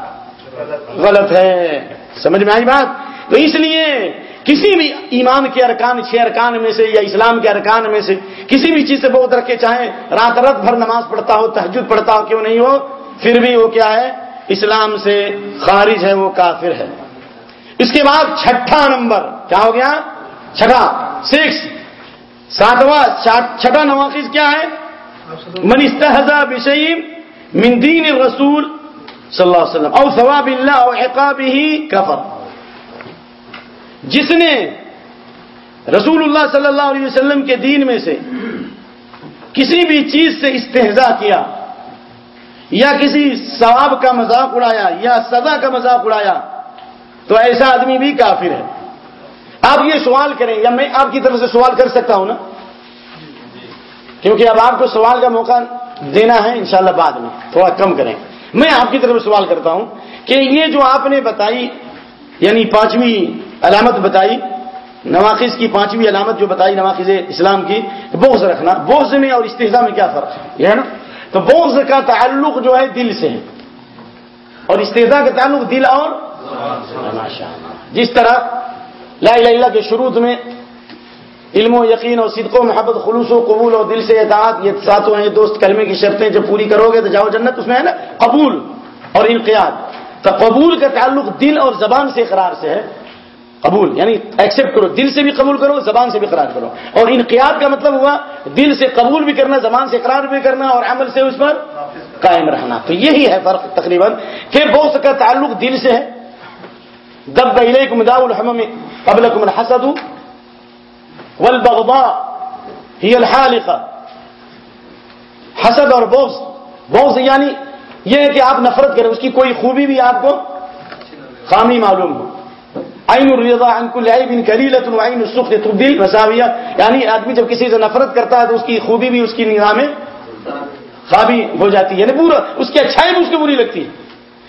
B: غلط ہے۔ سمجھ میں آئی بات؟ تو اس لیے کسی بھی ایمان کے ارکان، چھ ارکان میں سے یا اسلام کے ارکان میں سے کسی بھی چیز سے بہت رکھے چاہیں رات رات بھر نماز پڑھتا ہو تحجد پڑھتا ہو، کیوں نہیں ہو؟ پھر بھی وہ کیا ہے؟ اسلام سے خارج ہے، وہ کافر ہے۔ اس کے بعد چھٹا نمبر، کیا ہو گیا؟ چھٹا، سکس، ساتواں چھٹا نواقص کیا ہے؟ من استحزا بشیم من دین رسول صلی اللہ علیہ وسلم، او ثواب اللہ او عقاب ہی کفر۔ جس نے رسول اللہ صلی اللہ علیہ وسلم کے دین میں سے کسی بھی چیز سے استحضا کیا، یا کسی ثواب کا مذاق اڑایا، یا سزا کا مذاق اڑایا، تو ایسا آدمی بھی کافر ہے۔ آپ یہ سوال کریں، یا میں آپ کی طرف سے سوال کر سکتا ہوں نا؟ کیونکہ اب آپ کو سوال کا موقع دینا ہے، انشاءاللہ بعد میں تھوڑا کم کریں۔ میں آپ کی طرف سوال کرتا ہوں کہ یہ جو آپ نے بتائی یعنی پانچویں علامت بتائی نواخذ کی پانچویں علامت جو بتائی نواخذ اسلام کی بوز رکھنا بوز میں اور استحضا میں کیا فرق ہے؟ یہ نا؟ تو بوز کا تعلق جو ہے دل سے ہے۔ اور استحضا کا تعلق دل اور جس طرح لا الہ اللہ کے شروع میں علم و یقین اور صدق و محبت، خلوص و قبول اور دل سے اطاعت، یہ ساتوں ہیں، دوست، کلمے کی شرطیں جب پوری کرو گے تو جاؤ جنت، اس میں ہے نا؟ قبول اور انقیاد۔ تو قبول کا تعلق دل اور زبان سے اقرار سے ہے۔ قبول یعنی ایکسپٹ کرو، دل سے بھی قبول کرو، زبان سے بھی قرار کرو۔ اور انقیاد کا مطلب ہوا، دل سے قبول بھی کرنا، زبان سے اقرار بھی کرنا اور عمل سے اس پر قائم رہنا۔ تو یہی ہے فرق تقریباً۔ کہ بہت کا تعلق دل سے ہے۔ دب الیکم داء الحمم قبلکم الحسد والبغضاء هي الحالقه حسد اور بغض بہت یعنی یہ ہے کہ آپ نفرت کریں، اس کی کوئی خوبی بھی آپ کو خامی معلوم ہو۔ عین الرضا عن كل عیب قلیلۃ وعین مساویہ۔ یعنی آدمی جب کسی سے نفرت کرتا ہے تو اس کی خوبی بھی اس کی نگاہ میں خابی ہو جاتی ہے۔ یعنی پورا اس کی اچھائی بھی اس کو بری لگتی ہے۔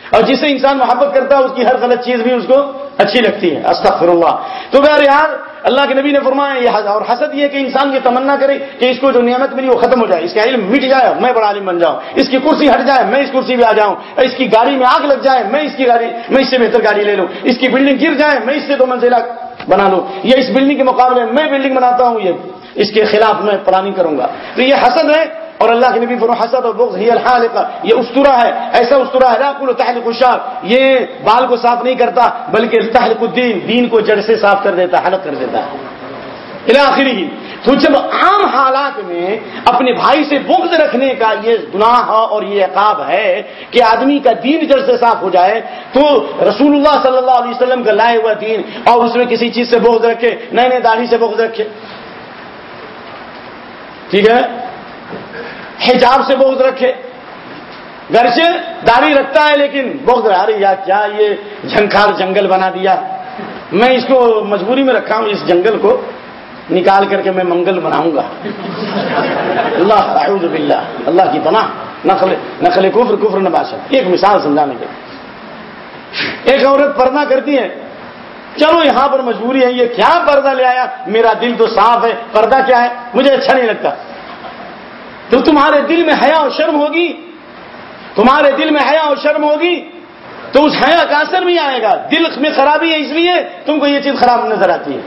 B: اور جسے انسان محبت کرتا ہے، اس کی ہر غلط چیز بھی اس کو اچھی لگتی ہے۔ استغفر اللہ۔ تو بہر یار اللہ کے نبی نے فرمایا، یہ اور حسد یہ کہ انسان یہ تمنا کرے کہ اس کو جو نعمت ملی وہ ختم ہو جائے، اس کا علم مٹ جائے، میں بڑا عالم بن جاؤں، اس کی کرسی ہٹ جائے، میں اس کرسی پہ آ جاؤں، اس کی گاڑی میں آگ لگ جائے، میں اس کی گاڑی میں اس سے بہتر گاڑی لے لوں، اس کی بلڈنگ گر جائے، میں اس سے دو منزلہ بنا لوں۔ یہ اس بلڈنگ کے مقابلے میں بلڈنگ بناتا ہوں، یہ اس کے خلاف میں پلاننگ کروں گا۔ تو یہ حسد ہے اور اللہ کے نبی فرما حسد اور بغض ہی الحالقہ. یہ استورا ہے، ایسا استورا ہے راکل تحلق الشار یہ بال کو صاف نہیں کرتا، بلکہ تحلق الدین، دین کو جڑ سے صاف کر دیتا ہے حلق کر دیتا ہے۔ آخری تو جب عام حالات میں اپنے بھائی سے بغض رکھنے کا یہ گناہ اور یہ عقاب ہے کہ آدمی کا دین جڑ سے صاف ہو جائے، تو رسول اللہ صلی اللہ علیہ وسلم کا لائے ہوا دین، اور اس میں کسی چیز سے بغض رکھے، نئے نئے داڑھی سے بغض رکھے۔ ٹھیک ہے؟ حجاب سے بہت رکھے۔ گھر سے داڑھی رکھتا ہے لیکن بہت رہا یا کیا یہ جھنکار جنگل بنا دیا؟ میں اس کو مجبوری میں رکھا ہوں، اس جنگل کو نکال کر کے میں منگل بناؤں گا۔ اللہ، اعوذ باللہ، اللہ کی پناہ نقل نقل کفر کفر نباشا ایک مثال سمجھانے کے ایک عورت پردہ کرتی ہے۔ چلو، یہاں پر مجبوری ہے، یہ کیا پردہ لے آیا؟ میرا دل تو صاف ہے، پردہ کیا ہے؟ مجھے اچھا نہیں لگتا۔ تو تمہارے دل میں حیا اور شرم ہوگی؟ تمہارے دل میں حیا اور شرم ہوگی؟ تو اس حیا کا اثر بھی آئے گا۔ دل میں خرابی ہے، اس لیے تم کو یہ چیز خراب نظر آتی ہے۔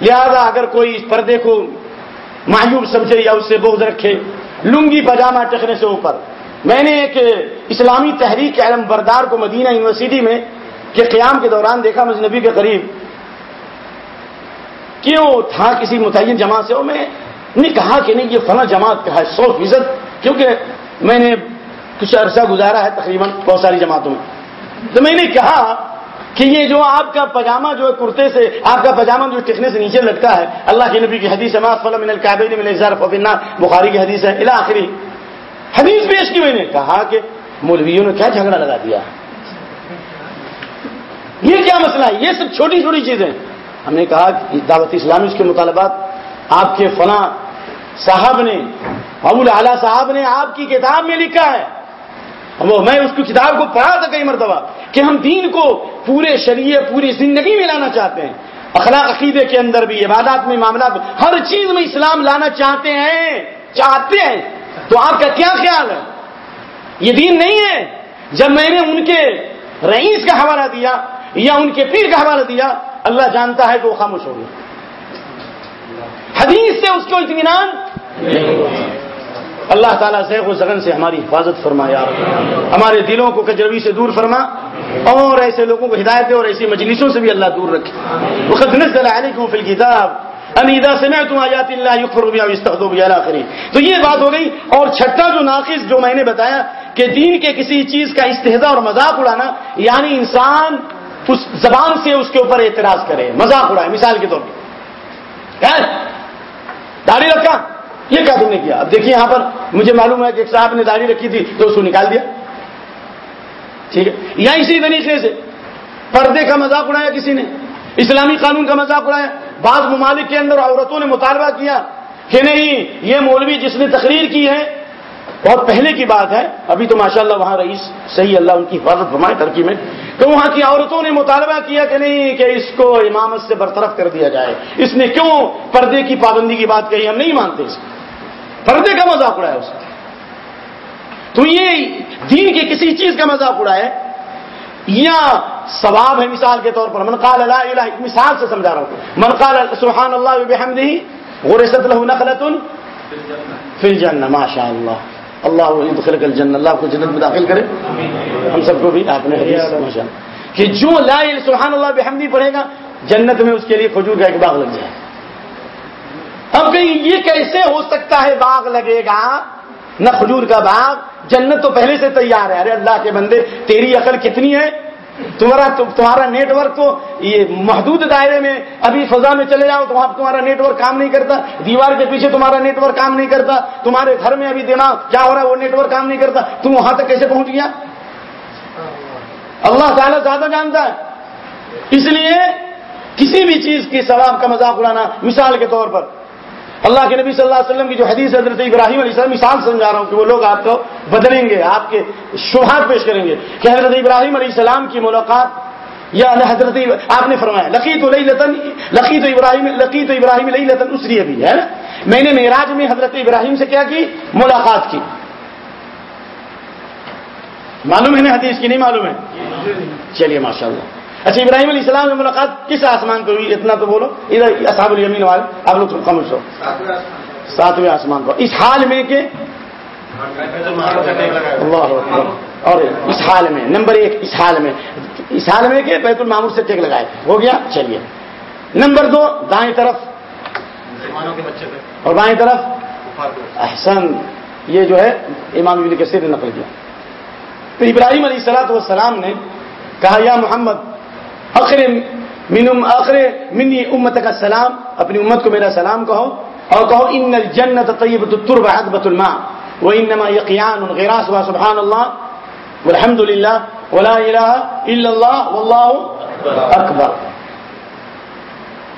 B: لہذا اگر کوئی اس پردے کو مایوب سمجھے یا اس سے بوجھ رکھے، لنگی پاجامہ ٹکنے سے اوپر۔ میں نے ایک اسلامی تحریک علم بردار کو مدینہ یونیورسٹی میں کے قیام کے دوران دیکھا مجنبی کے قریب کیوں تھا کسی متعین جماعت سے میں نے کہا کہ نہیں، یہ فلاں جماعت کا ہے، سو فیصد، کیونکہ میں نے کچھ عرصہ گزارا ہے تقریباً بہت ساری جماعتوں میں۔ تو میں نے کہا کہ یہ جو آپ کا پاجامہ جو ہے کرتے سے، آپ کا پاجامہ جو ٹکنے سے نیچے لٹکا ہے، اللہ کے نبی کی حدیث ہے بخاری کی حدیث ہے آخری۔ حدیث پیش کی میں نے کہا کہ مولویوں نے کیا جھگڑا لگا دیا؟ یہ کیا مسئلہ ہے؟ یہ سب چھوٹی چھوٹی چیزیں۔ ہم نے کہا کہ دعوت اسلامی اس کے مطالبات آپ کے فلاں صاحب نے، ابو اعلیٰ صاحب نے آپ کی کتاب میں لکھا ہے۔ وہ میں اس کی کتاب کو پڑھا تھا کئی مرتبہ کہ ہم دین کو پورے شریعہ پوری زندگی میں لانا چاہتے ہیں۔ اخلاق عقیدے کے اندر بھی، عبادات میں معاملات میں ہر چیز میں اسلام لانا چاہتے ہیں چاہتے ہیں۔ تو آپ کا کیا خیال ہے؟ یہ دین نہیں ہے۔ جب میں نے ان کے رئیس کا حوالہ دیا یا ان کے پیر کا حوالہ دیا، اللہ جانتا ہے کہ وہ خاموش ہو گیا حدیث سے اس کو اطمینان اللہ تعالیٰ سے و زغن سے ہماری حفاظت فرمایا ہمارے دلوں کو کجروی سے دور فرما اور ایسے لوگوں کو ہدایت دے اور ایسی مجلسوں سے بھی اللہ دور رکھے۔ وقت نزل علیکم فی الکتاب امیدا سے میں تم آیات اللہ یکفر بیا ویستغدو بیا الاخری تو یہ بات ہو گئی اور چھٹا جو ناقص جو میں نے بتایا کہ دین کے کسی چیز کا استحدہ اور مذاق اڑانا یعنی انسان اس زبان سے اس کے اوپر اعتراض کرے، مذاق اڑائے، مثال کے طور پر۔ داڑھی رکھا؟ یہ کیا تم نے کیا؟ اب دیکھیے یہاں پر مجھے معلوم ہے کہ ایک صاحب نے داڑھی رکھی تھی تو اس کو نکال دیا۔ ٹھیک ہے؟ یا اسی طریقے سے پردے کا مذاق اڑایا کسی نے، اسلامی قانون کا مذاق اڑایا، بعض ممالک کے اندر عورتوں نے مطالبہ کیا کہ نہیں، یہ مولوی جس نے تقریر کی ہے بہت پہلے کی بات ہے، ابھی تو ماشاءاللہ وہاں رئیس صحیح اللہ ان کی حفاظت فرمائے ترکی میں۔ کہ وہاں کی عورتوں نے مطالبہ کیا کہ نہیں، کہ اس کو امامت سے برطرف کر دیا جائے۔ اس نے کیوں پردے کی پابندی کی بات کہی؟ ہم نہیں مانتے اس پردے کا مذاق اڑایا اس تو یہ دین کی کسی چیز کا مذاق اڑایا یا ثواب ہے مثال کے طور پر۔ من قال لا الہ مثال سے سمجھا رہا ہوں۔ من قال سبحان اللہ بحمدہ، غرست له نخلۃ فی الجنہ۔ ماشاء اللہ اللہ جن اللہ کو جنت میں داخل کرے۔ ہم سب کو بھی آپ نے کہ جو لا سبحان اللہ بحمدی پڑھے گا، جنت میں اس کے لیے کھجور کا ایک باغ لگ جائے۔ اب کہیں یہ کیسے ہو سکتا ہے باغ لگے گا؟ نہ کھجور کا باغ، جنت تو پہلے سے تیار ہے۔ ارے اللہ کے بندے، تیری عقل کتنی ہے؟ تمہارا تمہارا نیٹ ورک تو یہ محدود دائرے میں ابھی فضا میں چلے جاؤ تو وہاں تمہارا نیٹ ورک کام نہیں کرتا۔ دیوار کے پیچھے تمہارا نیٹ ورک کام نہیں کرتا۔ تمہارے گھر میں ابھی دماغ کیا ہو رہا ہے وہ نیٹ ورک کام نہیں کرتا۔ تم وہاں تک کیسے پہنچ گیا؟ اللہ تعالیٰ زیادہ جانتا ہے۔ اس لیے کسی بھی چیز کی ثواب کا مذاق اڑانا مثال کے طور پر۔ اللہ کے نبی صلی اللہ علیہ وسلم کی جو حدیث حضرت ابراہیم علیہ السلام مثال سمجھا رہا ہوں کہ وہ لوگ آپ کو بدلیں گے، آپ کے شبہات پیش کریں گے کہ حضرت ابراہیم علیہ السلام کی ملاقات یا حضرت آپ نے فرمایا لقی تو لئی لطن لقی تو ابراہیم لقی تو ابراہیم لئی لطن اسری ابھی ہے نا؟ میں نے معراج میں حضرت ابراہیم سے کیا کی؟ ملاقات کی۔ معلوم ہے نا حدیث کی؟ نہیں معلوم ہے؟ چلیے ماشاء اللہ اچھا ابراہیم علیہ السلام کی ملاقات کس آسمان پہ ہوئی؟ اتنا تو بولو۔ ادھر اصحاب الیمین والے آپ لوگ خاموش ہو۔ ساتویں آسمان پر اس حال میں کہ اللہ اور اس حال میں نمبر ایک اس حال میں۔ اس حال میں کہ بیت المامور سے ٹیک لگائے۔ ہو گیا؟ چلیے۔ نمبر دو دائیں طرف۔ اور بائیں طرف۔ احسن۔ یہ جو ہے امام ابن کثیر نے نقل کیا۔ تو ابراہیم علیہ السلاۃ والسلام نے کہا یا محمد آخر من آخر منی امت کا سلام اپنی امت کو میرا سلام کہو، اور کہو، ان الجنت طیبۃ الترب عذبۃ الماء، وانما یقیان غراس و سبحان اللہ والحمد للہ ولا الہ الا اللہ، واللہ اکبر.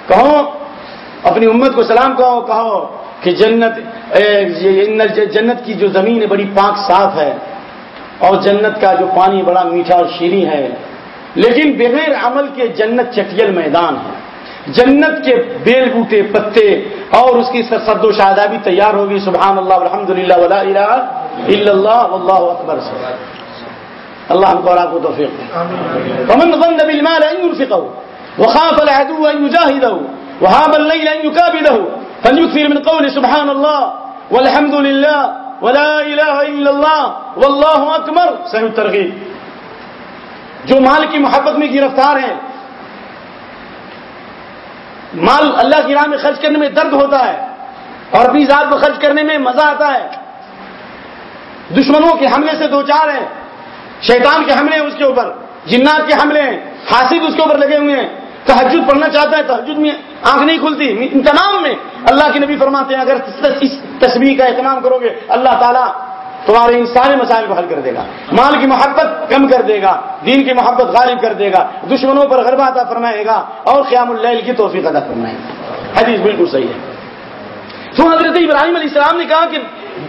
B: کہو، اپنی امت کو سلام کہو کہو کہ جنت جنت کی جو زمین ہے، بڑی پاک، صاف ہے، اور جنت کا جو پانی بڑا میٹھا اور شیریں ہے لیکن بغیر عمل کے جنت چٹیل میدان ہے۔ جنت کے بیل بوٹے پتے اور اس کی سرد و شادابی تیار ہوگی سبحان اللہ الحمد للہ ولا اللہ واللہ اکبر۔ سے اللہ ہم کو اور آپ کو توفیق ومن ظن بالمال ان ينفقه وخاف العدو ان يجاهده وهاب الليل ان يكابده فليكثر من قول سبحان الله والحمد لله ولا اله الا الله والله اکبر صحیح ترغیب جو مال کی محبت میں گرفتار ہیں۔ مال اللہ کی راہ میں خرچ کرنے میں درد ہوتا ہے اور اپنی ذات کو خرچ کرنے میں مزہ آتا ہے۔ دشمنوں کے حملے سے دو چار ہیں۔ شیطان کے حملے ہیں اس کے اوپر۔ جنات کے حملے ہیں۔ حاصل اس کے اوپر لگے ہوئے ہیں۔ تحجد پڑھنا چاہتا ہے تحجد میں آنکھ نہیں کھلتی۔ ان تمام میں اللہ کے نبی فرماتے ہیں، اگر اس تصویر کا اہتمام کرو گے، اللہ تعالیٰ تمہارے ان سارے مسائل کو حل کر دے گا۔ مال کی محبت کم کر دے گا، دین کی محبت غالب کر دے گا، دشمنوں پر غربہ عطا فرمائے گا اور قیام اللیل کی توفیق ادا فرمائے گا۔ حدیث بالکل صحیح ہے۔ تو حضرت ابراہیم علیہ السلام نے کہا کہ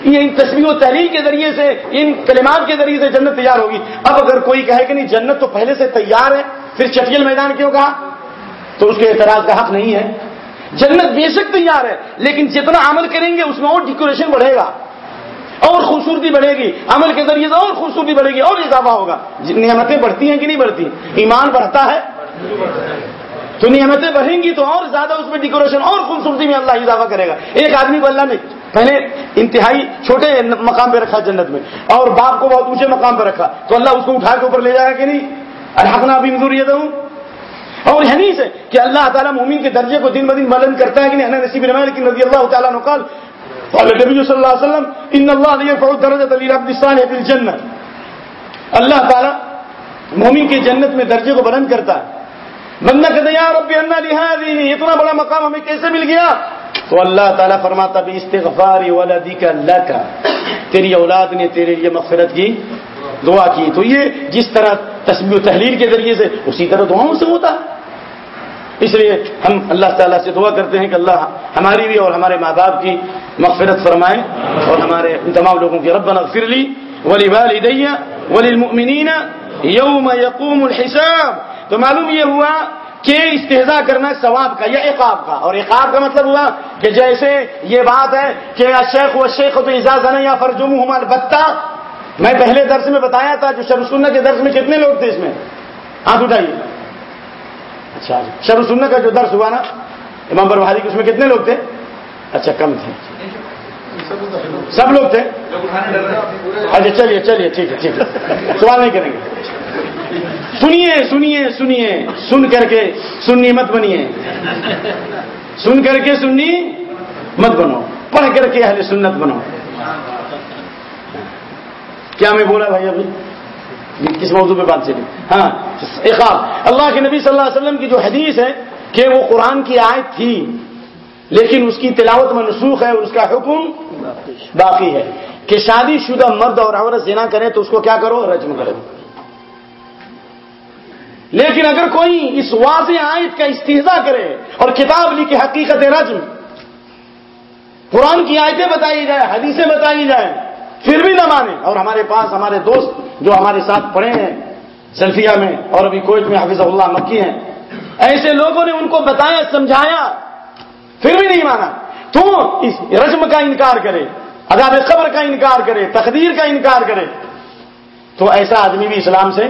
B: یہ ان تصویر و تحریر کے ذریعے سے، ان کلمات کے ذریعے سے جنت تیار ہوگی۔ اب اگر کوئی کہے کہ نہیں، جنت تو پہلے سے تیار ہے، پھر چٹیل میدان کیوں کہا؟ تو اس کے اعتراض کا حق نہیں ہے۔ جنت بے شک تیار ہے، لیکن جتنا عمل کریں گے، اس میں اور ڈیکوریشن بڑھے گا۔ اور خوبصورتی بڑھے گی۔ عمل کے ذریعے سے اور خوبصورتی بڑھے گی، اور اضافہ ہوگا۔ جی، نعمتیں بڑھتی ہیں کہ نہیں بڑھتی؟ ایمان بڑھتا ہے۔ تو نعمتیں بڑھیں گی تو اور زیادہ اس میں ڈیکوریشن اور خوبصورتی میں اللہ اضافہ کرے گا۔ ایک آدمی کو اللہ نے پہلے انتہائی چھوٹے مقام پہ رکھا جنت میں اور باپ کو بہت اونچے مقام پہ رکھا۔ تو اللہ اس کو اٹھا کے اوپر لے جائے گا کہ نہیں؟ الحقنا بھی مزور یہ ہوں اور حدیث ہے کہ اللہ تعالیٰ مومن کے درجے کو دن بدن بلند کرتا ہے کہ نہیں؟ نصیب لیکن رضی اللہ تعالیٰ نقال قال النبي صلى الله عليه وسلم ان الله يرفع درجه للعبد الصالح في الجنه اللہ تعالی مومن کی جنت میں درجے کو بلند کرتا ہے۔ بندہ کہتا یا رب ان لهذه اتنا بڑا مقام ہمیں کیسے مل گیا؟ تو اللہ تعالیٰ فرماتا بھی استغفار ولدک لک، تیری اولاد نے تیرے لیے مغفرت کی، دعا کی۔ تو یہ جس طرح تسبیح و تحلیل کے ذریعے سے، اسی طرح دعاؤں سے ہوتا ہے۔ اس لیے ہم اللہ تعالیٰ سے دعا کرتے ہیں کہ اللہ ہماری بھی اور ہمارے ماں باپ کی مغفرت فرمائے اور ہمارے ان تمام لوگوں کی رب نغفر لی ولی والدیہ ولی یوم یقوم الحساب تو معلوم یہ ہوا کہ استحضا کرنا ثواب کا یا عقاب کا اور عقاب کا مطلب ہوا کہ جیسے یہ بات ہے کہ شیخ و شیخ تو اجازت یا فرجم البتہ میں پہلے درس میں بتایا تھا جو شرسنہ کے درس میں کتنے لوگ تھے اس میں؟ ہاتھ اٹھائیے۔ اچھا شروع سننے کا جو درس ہوا نا، امام بروہاری کے اس میں کتنے لوگ تھے؟ اچھا کم تھے۔ سب لوگ تھے؟ اچھا چلیے چلیے، ٹھیک ہے ٹھیک ہے۔ سوال نہیں کریں گے۔ سنیے سنیے سنیے۔ سن کر کے سننی مت بنیے۔ سن کر کے سننی مت بنو۔ پڑھ کر کے اہل سنت بنو۔ کیا میں بولا بھائی ابھی؟ کس موضوع پہ بات چلی؟ ہاں اخاب اللہ کے نبی صلی اللہ علیہ وسلم کی جو حدیث ہے کہ وہ قرآن کی آیت تھی، لیکن اس کی تلاوت منسوخ ہے اور اس کا حکم باقی ہے۔ کہ شادی شدہ مرد اور عورت زنا کریں تو اس کو کیا کرو؟ رجم کرو۔ لیکن اگر کوئی اس واضح آیت کا استحضا کرے اور کتاب لکھے حقیقت رجم، قرآن کی آیتیں بتائی جائے حدیثیں بتائی جائیں پھر بھی نہ مانے۔ اور ہمارے پاس ہمارے دوست جو ہمارے ساتھ پڑھے ہیں سلفیا میں اور ابھی کوئٹ میں حافظ اللہ مکی ہیں، ایسے لوگوں نے ان کو بتایا، سمجھایا، پھر بھی نہیں مانا۔ تو اس رسم کا انکار کرے، عذاب قبر کا انکار کرے، تقدیر کا انکار کرے۔ تو ایسا آدمی بھی اسلام سے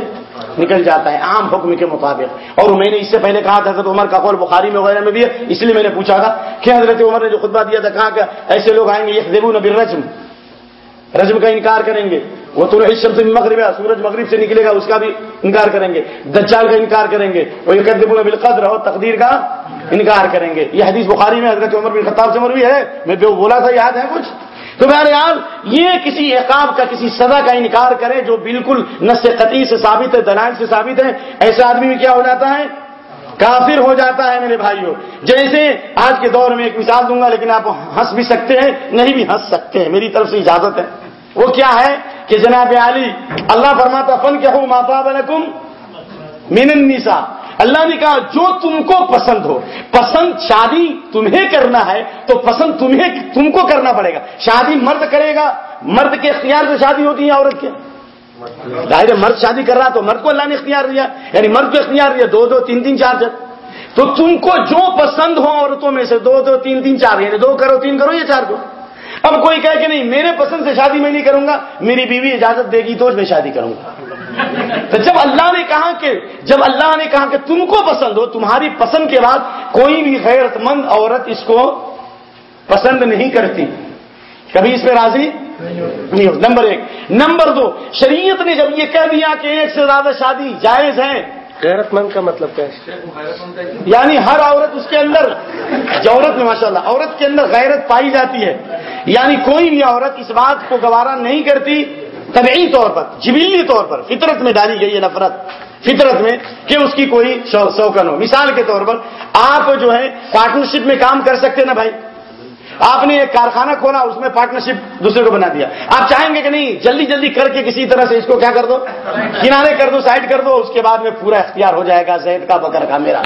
B: نکل جاتا ہے، عام حکم کے مطابق۔ اور میں نے اس سے پہلے کہا تھا، حضرت عمر کا قول بخاری میں وغیرہ میں بھی ہے، اس لیے میں نے پوچھا تھا کہ حضرت عمر نے جو خطبہ دیا تھا، کہا کہ ایسے لوگ آئیں گے یہ دیبو نبی رجم رجم کا انکار کریں گے۔ وہ تو شب سے مغرب ہے سورج مغرب سے نکلے گا، اس کا بھی انکار کریں گے۔ دجال کا انکار کریں گے۔ وہ یہ اور تقدیر کا انکار کریں گے۔ یہ حدیث بخاری میں حضرت عمر بن خطاب سے عمر بھی ہے۔ میں بولا تھا، یاد ہے کچھ؟ تو بہرحال یہ کسی احکام کا، کسی سزا کا انکار کرے جو بالکل نس قطعی سے ثابت ہے، دلائل سے ثابت ہے۔ ایسا آدمی بھی کیا ہو جاتا ہے؟ کافر ہو جاتا ہے میرے بھائیوں جیسے آج کے دور میں ایک مثال دوں گا، لیکن آپ ہنس بھی سکتے ہیں، نہیں بھی ہنس سکتے ہیں۔ میری طرف سے اجازت ہے۔ وہ کیا ہے کہ جناب علی، اللہ فرماتا فن کیا ہوں ماتا بنکم مین النساء۔ اللہ نے کہا، جو تم کو پسند ہو، پسند شادی تمہیں کرنا ہے، تو پسند تمہیں، تم کو کرنا پڑے گا۔ شادی مرد کرے گا، مرد کے اختیار سے شادی ہوتی ہے، عورت کے۔ ظاہر مرد شادی کر رہا تو مرد کو اللہ نے اختیار دیا۔ یعنی مرد کو اختیار دیا، دو دو تین تین چار چار۔ تو تم کو جو پسند ہو عورتوں میں سے دو دو تین تین چار یعنی دو کرو، تین کرو یا چار کرو۔ اب کوئی کہے کہ نہیں، میرے پسند سے شادی میں نہیں کروں گا، میری بیوی اجازت دے گی تو میں شادی کروں گا۔ تو جب اللہ نے کہا کہ، جب اللہ نے کہا کہ تم کو پسند ہو، تمہاری پسند کے بعد کوئی بھی غیرت مند عورت اس کو پسند نہیں کرتی۔ کبھی اس پہ راضی؟ نہیں ہو. نمبر ایک. نمبر دو. شریعت نے جب یہ کہہ دیا کہ ایک سے زیادہ شادی جائز ہے
A: غیرت مند کا مطلب کیا ہے؟
B: یعنی ہر عورت اس کے اندر عورت میں ماشاء اللہ عورت کے اندر غیرت پائی جاتی ہے۔ یعنی کوئی بھی عورت اس بات کو گوارا نہیں کرتی طبعی طور پر جبیلی طور پر فطرت میں ڈالی گئی ہے نفرت۔ فطرت میں کہ اس کی کوئی شوقن ہو۔ مثال کے طور پر آپ جو ہے پارٹنرشپ میں کام کر سکتے نا بھائی؟ آپ نے ایک کارخانہ کھولا، اس میں پارٹنرشپ دوسرے کو بنا دیا۔ آپ چاہیں گے کہ نہیں، جلدی جلدی کر کے کسی طرح سے اس کو کیا کر دو؟ کنارے کر دو سائڈ کر دو، اس کے بعد میں پورا اختیار ہو جائے گا، زید کا، بکر کا، میرا۔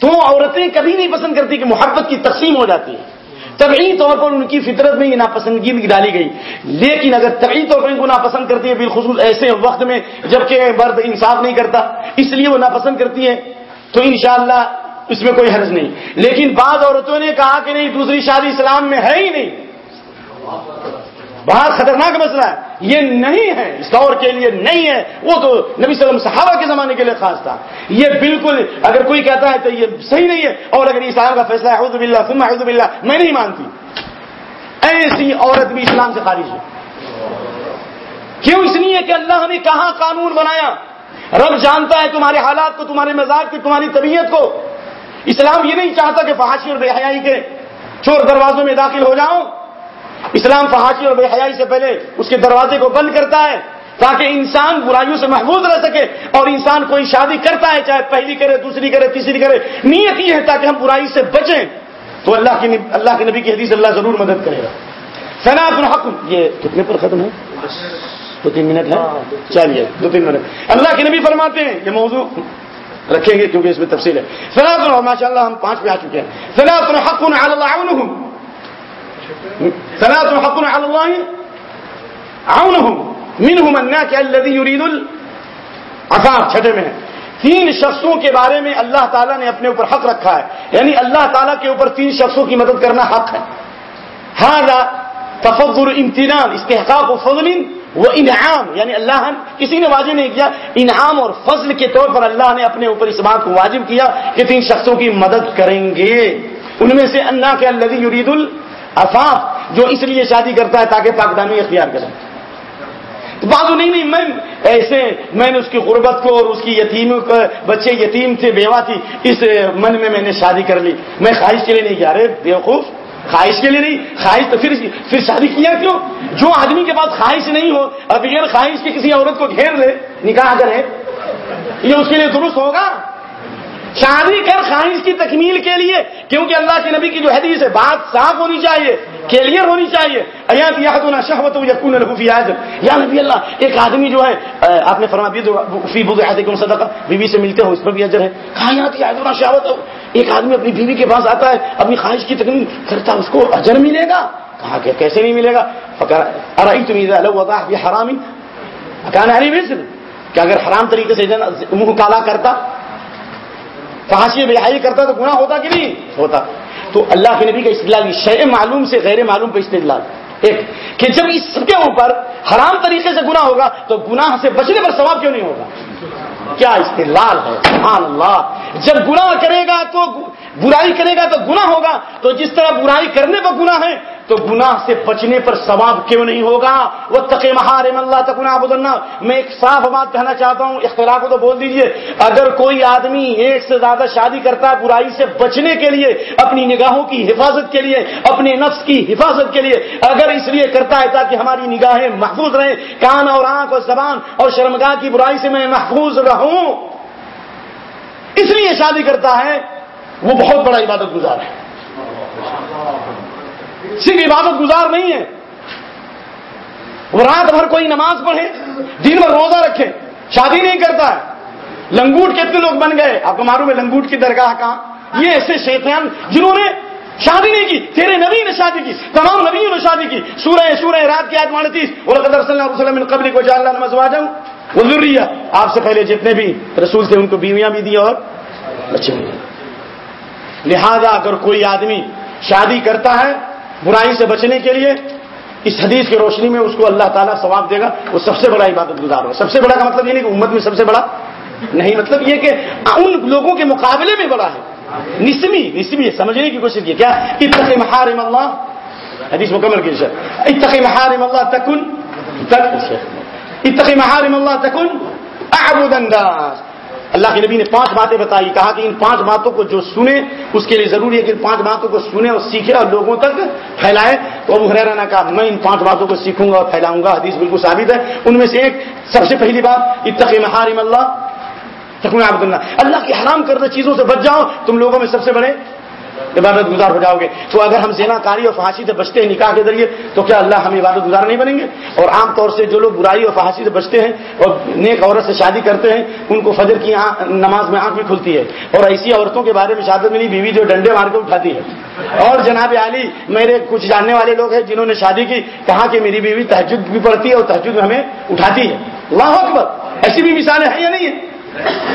B: تو عورتیں کبھی نہیں پسند کرتی کہ محبت کی تقسیم ہو جاتی ہے۔ طبعی طور پر ان کی فطرت میں یہ ناپسندگی ڈالی گئی۔ لیکن اگر طبعی طور پر ان کو ناپسند کرتی ہے، بالخصوص ایسے وقت میں جبکہ مرد انصاف نہیں کرتا، اس لیے وہ ناپسند کرتی ہے۔ تو انشاءاللہ اس میں کوئی حرض نہیں۔ لیکن بعض عورتوں نے کہا کہ نہیں، دوسری شادی اسلام میں ہے ہی نہیں۔ بہت خطرناک مسئلہ ہے۔ یہ نہیں ہے، اس دور کے لیے نہیں ہے۔ وہ تو نبی صلی اللہ علیہ وسلم صحابہ کے زمانے کے لیے خاص تھا۔ یہ بالکل، اگر کوئی کہتا ہے تو یہ صحیح نہیں ہے۔ اور اگر اسلام کا فیصلہ ہے باللہ، ثم اعوذ باللہ، میں نہیں مانتی۔ ایسی عورت بھی اسلام سے خارج ہے۔ کیوں اس لیے کہ اللہ نے کہاں قانون بنایا؟ رب جانتا ہے تمہارے حالات کو، تمہارے مزاج کو، تمہاری طبیعت کو۔ اسلام یہ نہیں چاہتا کہ فحاشی اور بے حیائی کے چور دروازوں میں داخل ہو جاؤ اسلام فحاشی اور بے حیائی سے پہلے اس کے دروازے کو بند کرتا ہے تاکہ انسان برائیوں سے محفوظ رہ سکے اور انسان کوئی شادی کرتا ہے، چاہے پہلی کرے، دوسری کرے، تیسری کرے۔ نیت یہ ہے تاکہ ہم برائی سے بچیں۔ تو اللہ کی اللہ کے نبی کی حدیث اللہ ضرور مدد کرے گا۔ سناط الحق یہ کتنے پر ختم ہے؟ دو تین منٹ ہے چلیے، دو تین منٹ۔ اللہ کے نبی فرماتے ہیں، یہ موضوع رکھیں گے کیونکہ اس میں تفصیل ہے۔ فلاح ماشاء اللہ ہم پانچ پہ آ چکے ہیں۔ فلاح حق اللہ فلاح حق اللہ منهم الناس الذي يريد العفاف چھٹے میں ہے۔ تین شخصوں کے بارے میں اللہ تعالیٰ نے اپنے اوپر حق رکھا ہے۔ یعنی اللہ تعالیٰ کے اوپر تین شخصوں کی مدد کرنا حق ہے۔ ہاں تفضل امتنان، استحقاق و فضل وہ انعام یعنی اللہ کسی نے واجب نہیں کیا، انعام اور فضل کے طور پر اللہ نے اپنے اوپر اس بات کو واجب کیا کہ تین شخصوں کی مدد کریں گے۔ ان میں سے اللہ کے اللہ یرید الفاف جو اس لیے شادی کرتا ہے تاکہ پاکدانی اختیار کریں تو بازو نہیں نہیں، میں ایسے، میں نے اس کی غربت کو اور اس کی یتیم بچے یتیم تھے، بیوہ تھی، اس من میں میں نے شادی کر لی۔ میں خواہش کے لیے نہیں کیا، ارے بیوقوف خواہش کے لیے نہیں، خواہش تو پھر پھر شادی کیا کیوں؟ جو آدمی کے پاس خواہش نہیں ہو، اور بغیر خواہش کے کسی عورت کو گھیر لے، نکاح کرے یہ اس کے لیے درست ہوگا؟ شادی کر خواہش کی تکمیل کے لیے، کیونکہ اللہ کے نبی کی جو حدیث ہے، بات صاف ہونی چاہیے، کلیئر ہونی چاہیے۔ ایات شہوت یقون الحفی یا نبی اللہ، ایک آدمی جو ہے آپ نے فرما فی بد صدقہ۔ بیوی سے ملتے ہو، اس پر بھی اجر ہے۔ کہاں یہاں شہوت ہو ایک آدمی اپنی بیوی کے پاس آتا ہے، اپنی خواہش کی تکمیل کرتا اس کو اجر ملے گا؟ کہا، کہ کیسے نہیں ملے گا؟ ارئی تم یہ حرامی کہنا نہیں مصر کہ اگر حرام طریقے سے منہ کالا کرتا فحاشی بحائی کرتا تو گناہ ہوتا کہ نہیں؟ ہوتا۔ تو اللہ کے نبی کا استدلال شے معلوم سے غیر معلوم پہ استدلال۔ ایک، کہ جب اس کے اوپر حرام طریقے سے گناہ ہوگا تو گناہ سے بچنے پر ثواب کیوں نہیں ہوگا؟ کیا استدلال ہے؟ سبحان اللہ۔ جب گناہ کرے گا تو برائی کرے گا تو گناہ ہوگا۔ تو جس طرح برائی کرنے پر گناہ ہے تو گناہ سے بچنے پر ثواب کیوں نہیں ہوگا؟ وہ تقے محارم اللہ تک بدلنا میں ایک صاف بات کہنا چاہتا ہوں، اختلاف کو تو بول دیجیے۔ اگر کوئی آدمی ایک سے زیادہ شادی کرتا ہے برائی سے بچنے کے لیے، اپنی نگاہوں کی حفاظت کے لیے، اپنے نفس کی حفاظت کے لیے، اگر اس لیے کرتا ہے تاکہ ہماری نگاہیں محفوظ رہیں، کان اور آنکھ اور زبان اور شرمگاہ کی برائی سے میں محفوظ رہوں۔ اس لیے شادی کرتا ہے وہ بہت بڑا عبادت گزار ہے۔ صرف عبادت گزار نہیں ہے۔ وہ رات بھر کوئی نماز پڑھے، دن بھر روزہ رکھے، شادی نہیں کرتا ہے۔ لنگوٹ کتنے لوگ بن گئے، آپ کو معلوم ہے لنگوٹ کی درگاہ کہاں؟ یہ ایسے شیطان جنہوں نے شادی نہیں کی، تیرے نبی نے شادی کی، تمام نبیوں نے شادی کی۔ سورہ سورہ رات کی آج مانتیس اور قدر صلی اللہ علیہ وسلم قبری کو جان اللہ نماز جاؤں وہ ضروری ہے آپ سے پہلے جتنے بھی رسول تھے، ان کو بیویاں بھی دی اور بچے بھی لہذا اگر کوئی آدمی شادی کرتا ہے برائی سے بچنے کے لیے، اس حدیث کی روشنی میں اس کو اللہ تعالیٰ ثواب دے گا، وہ سب سے بڑا عبادت گزار ہوگا سب سے بڑا کا مطلب یہ نہیں کہ امت میں سب سے بڑا نہیں مطلب یہ کہ ان لوگوں کے مقابلے میں بڑا ہے۔ نسمی نسمی سمجھنے کی کوشش کی۔ کیا؟ اتقی محارم اللہ۔ حدیث مکمل کی اتقی محارم اللہ تکن اتقی محارم اللہ تکن، اعبد الناس۔ اللہ کے نبی نے پانچ باتیں بتائی، کہا کہ ان پانچ باتوں کو جو سنے اس کے لیے ضروری ہے کہ ان پانچ باتوں کو سنے اور سیکھے اور لوگوں تک پھیلائے تو ابو حریرہ نے کہا، میں ان پانچ باتوں کو سیکھوں گا اور پھیلاؤں گا۔ حدیث بالکل ثابت ہے۔ ان میں سے ایک سب سے پہلی بات اتقم محارم اللہ تکن عبد اللہ اللہ کی حرام کردہ چیزوں سے بچ جاؤ، تم لوگوں میں سب سے بڑے عبادت گزار ہو جاؤ گے۔ تو اگر ہم زینا کاری اور فحاشی سے بچتے ہیں نکاح کے ذریعے، تو کیا اللہ ہم عبادت گزار نہیں بنیں گے؟ اور عام طور سے جو لوگ برائی اور فحاشی سے بچتے ہیں اور نیک عورت سے شادی کرتے ہیں، ان کو فجر کی نماز میں آنکھ بھی کھلتی ہے۔ اور ایسی عورتوں کے بارے میں شادت ملی بیوی جو ڈنڈے مار کے اٹھاتی ہے۔ اور جناب علی، میرے کچھ جاننے والے لوگ ہیں جنہوں نے شادی کی کہا کہ میری بیوی تحجد بھی پڑتی ہے اور تحجد ہمیں اٹھاتی ہے۔ اللہ اکبر! ایسی بھی مثالیں ہیں یا نہیں ہے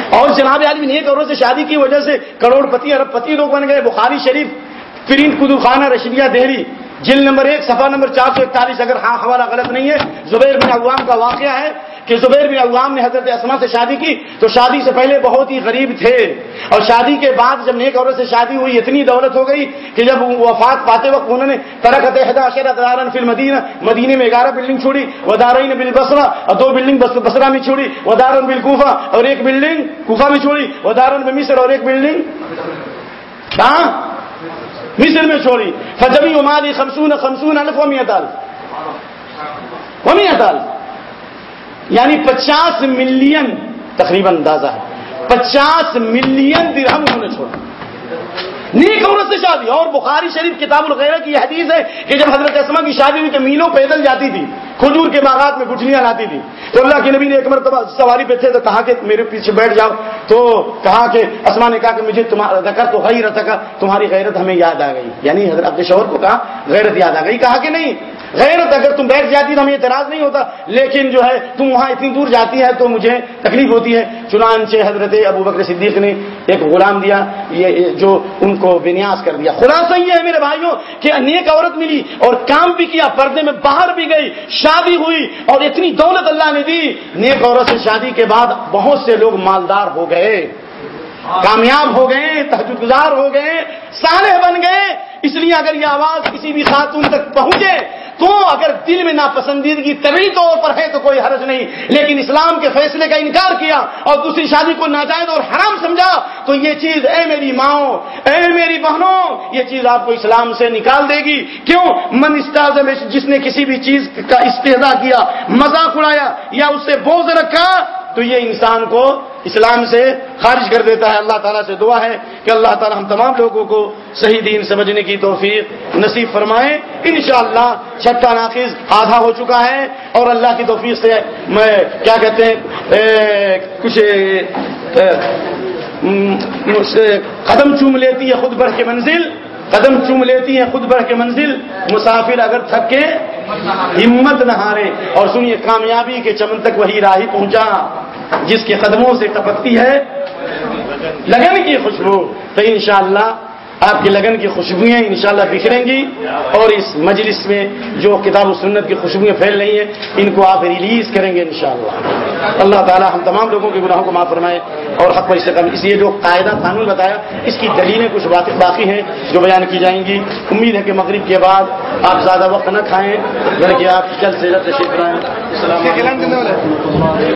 B: اور جناب آدمی نیک عورت سے شادی کی وجہ سے کروڑ پتی ارب پتی لوگ بن گئے، بخاری شریف پرنٹ کدو خانہ رشیدیہ دہلی جل نمبر ایک سفا نمبر چار سو اکتالیس، اگر ہاں حوالہ غلط نہیں ہے، زبیر بن عوام کا واقعہ ہے کہ زبیر بن عوام نے حضرت اسما سے شادی کی تو شادی سے پہلے بہت ہی غریب تھے۔ اور شادی کے بعد جب نیک عورت سے شادی ہوئی، اتنی دولت ہو گئی کہ جب وفات پاتے وقت انہوں نے ترقت دارن فل مدینہ مدینے میں گیارہ بلڈنگ چھوڑی وہ دارین بل بسرا اور دو بلڈنگ بسرا میں چھوڑی وہ دارن بل کوفا اور ایک بلڈنگ کوفا میں چھوڑی وہ دارن مصر اور ایک بلڈنگ کہاں مصر میں چھوڑی۔ فجبی عمالی خمسون خمسون الف ومیت اطال ومیت اطال یعنی پچاس ملین تقریباً اندازہ ہے۔ پچاس ملین درہم انہوں نے چھوڑا۔ نیک عورت سے شادی۔ اور بخاری شریف کتاب الغیرہ کی یہ حدیث ہے کہ جب حضرت اسما کی شادی ہوئی تو میلوں پیدل جاتی تھی۔ کھجور کے باغات میں گٹھلیاں لاتی تھی۔ تو اللہ کے نبی نے ایک مرتبہ سواری پہ تھے تو کہا کہ میرے پیچھے بیٹھ جاؤ۔ تو کہا کہ اسما نے کہا کہ مجھے تمہارا تو غیرت کا تمہاری غیرت ہمیں یاد آ گئی۔ یعنی حضرت اپنے شوہر کو کہا، غیرت یاد آ گئی۔ کہا کہ نہیں، غیرت اگر تم بیٹھ جاتی تو ہمیں اعتراض نہیں ہوتا۔ لیکن جو ہے، تم وہاں اتنی دور جاتی ہے تو مجھے تکلیف ہوتی ہے۔ چنانچہ حضرت ابو بکر صدیق نے ایک غلام دیا، یہ جو ان کو بنیاس کر دیا۔ خلاصہ یہ ہے میرے بھائیوں کہ نیک عورت ملی اور کام بھی کیا، پردے میں باہر بھی گئی۔ شادی ہوئی اور اتنی دولت اللہ نے دی، نیک عورت سے شادی کے بعد بہت سے لوگ مالدار ہو گئے۔ کامیاب ہو گئے تحجد گزار ہو گئے، صالح بن گئے۔ اس لیے اگر یہ آواز کسی بھی خاتون تک پہنچے تو اگر دل میں ناپسندیدگی طبی طور پر ہے تو کوئی حرج نہیں، لیکن اسلام کے فیصلے کا انکار کیا اور دوسری شادی کو ناجائز اور حرام سمجھا، تو یہ چیز اے میری ماؤں، اے میری بہنوں، یہ چیز آپ کو اسلام سے نکال دے گی۔ کیوں؟ من استاذ جس نے کسی بھی چیز کا استحدا کیا، مذاق اڑایا یا اس سے بوجھ رکھا تو یہ انسان کو اسلام سے خارج کر دیتا ہے۔ اللہ تعالیٰ سے دعا ہے کہ اللہ تعالیٰ ہم تمام لوگوں کو صحیح دین سمجھنے کی توفیق نصیب فرمائیں انشاءاللہ چھٹا ناقص آدھا ہو چکا ہے اور اللہ کی توفیق سے میں کیا کہتے ہیں کچھ قدم چوم لیتی ہے خود بڑھ کے منزل۔ قدم چوم لیتی ہے خود بڑھ کے منزل۔ مسافر اگر تھک کے ہمت نہ ہارے۔ اور سنیے، کامیابی کے چمن تک وہی راہی پہنچا۔ جس کے قدموں سے ٹپکتی ہے، لگن کی خوشبو۔ تو انشاءاللہ آپ کی لگن کی خوشبوئیں انشاءاللہ بکھریں گی اور اس مجلس میں جو کتاب و سنت کی خوشبوئیں پھیل رہی ہیں، ان کو آپ ریلیز کریں گے انشاءاللہ۔ اللہ تعالی ہم تمام لوگوں کے گناہوں کو معاف فرمائے اور حق پر کم اس لیے جو قاعدہ قانون بتایا، اس کی دلیلیں کچھ باتیں باقی ہیں جو بیان کی جائیں گی۔ امید ہے کہ مغرب کے بعد آپ زیادہ وقت نہ کھائیں۔ بلکہ آپ جلد سے جلد تشریف کرائیں السلام علیکم۔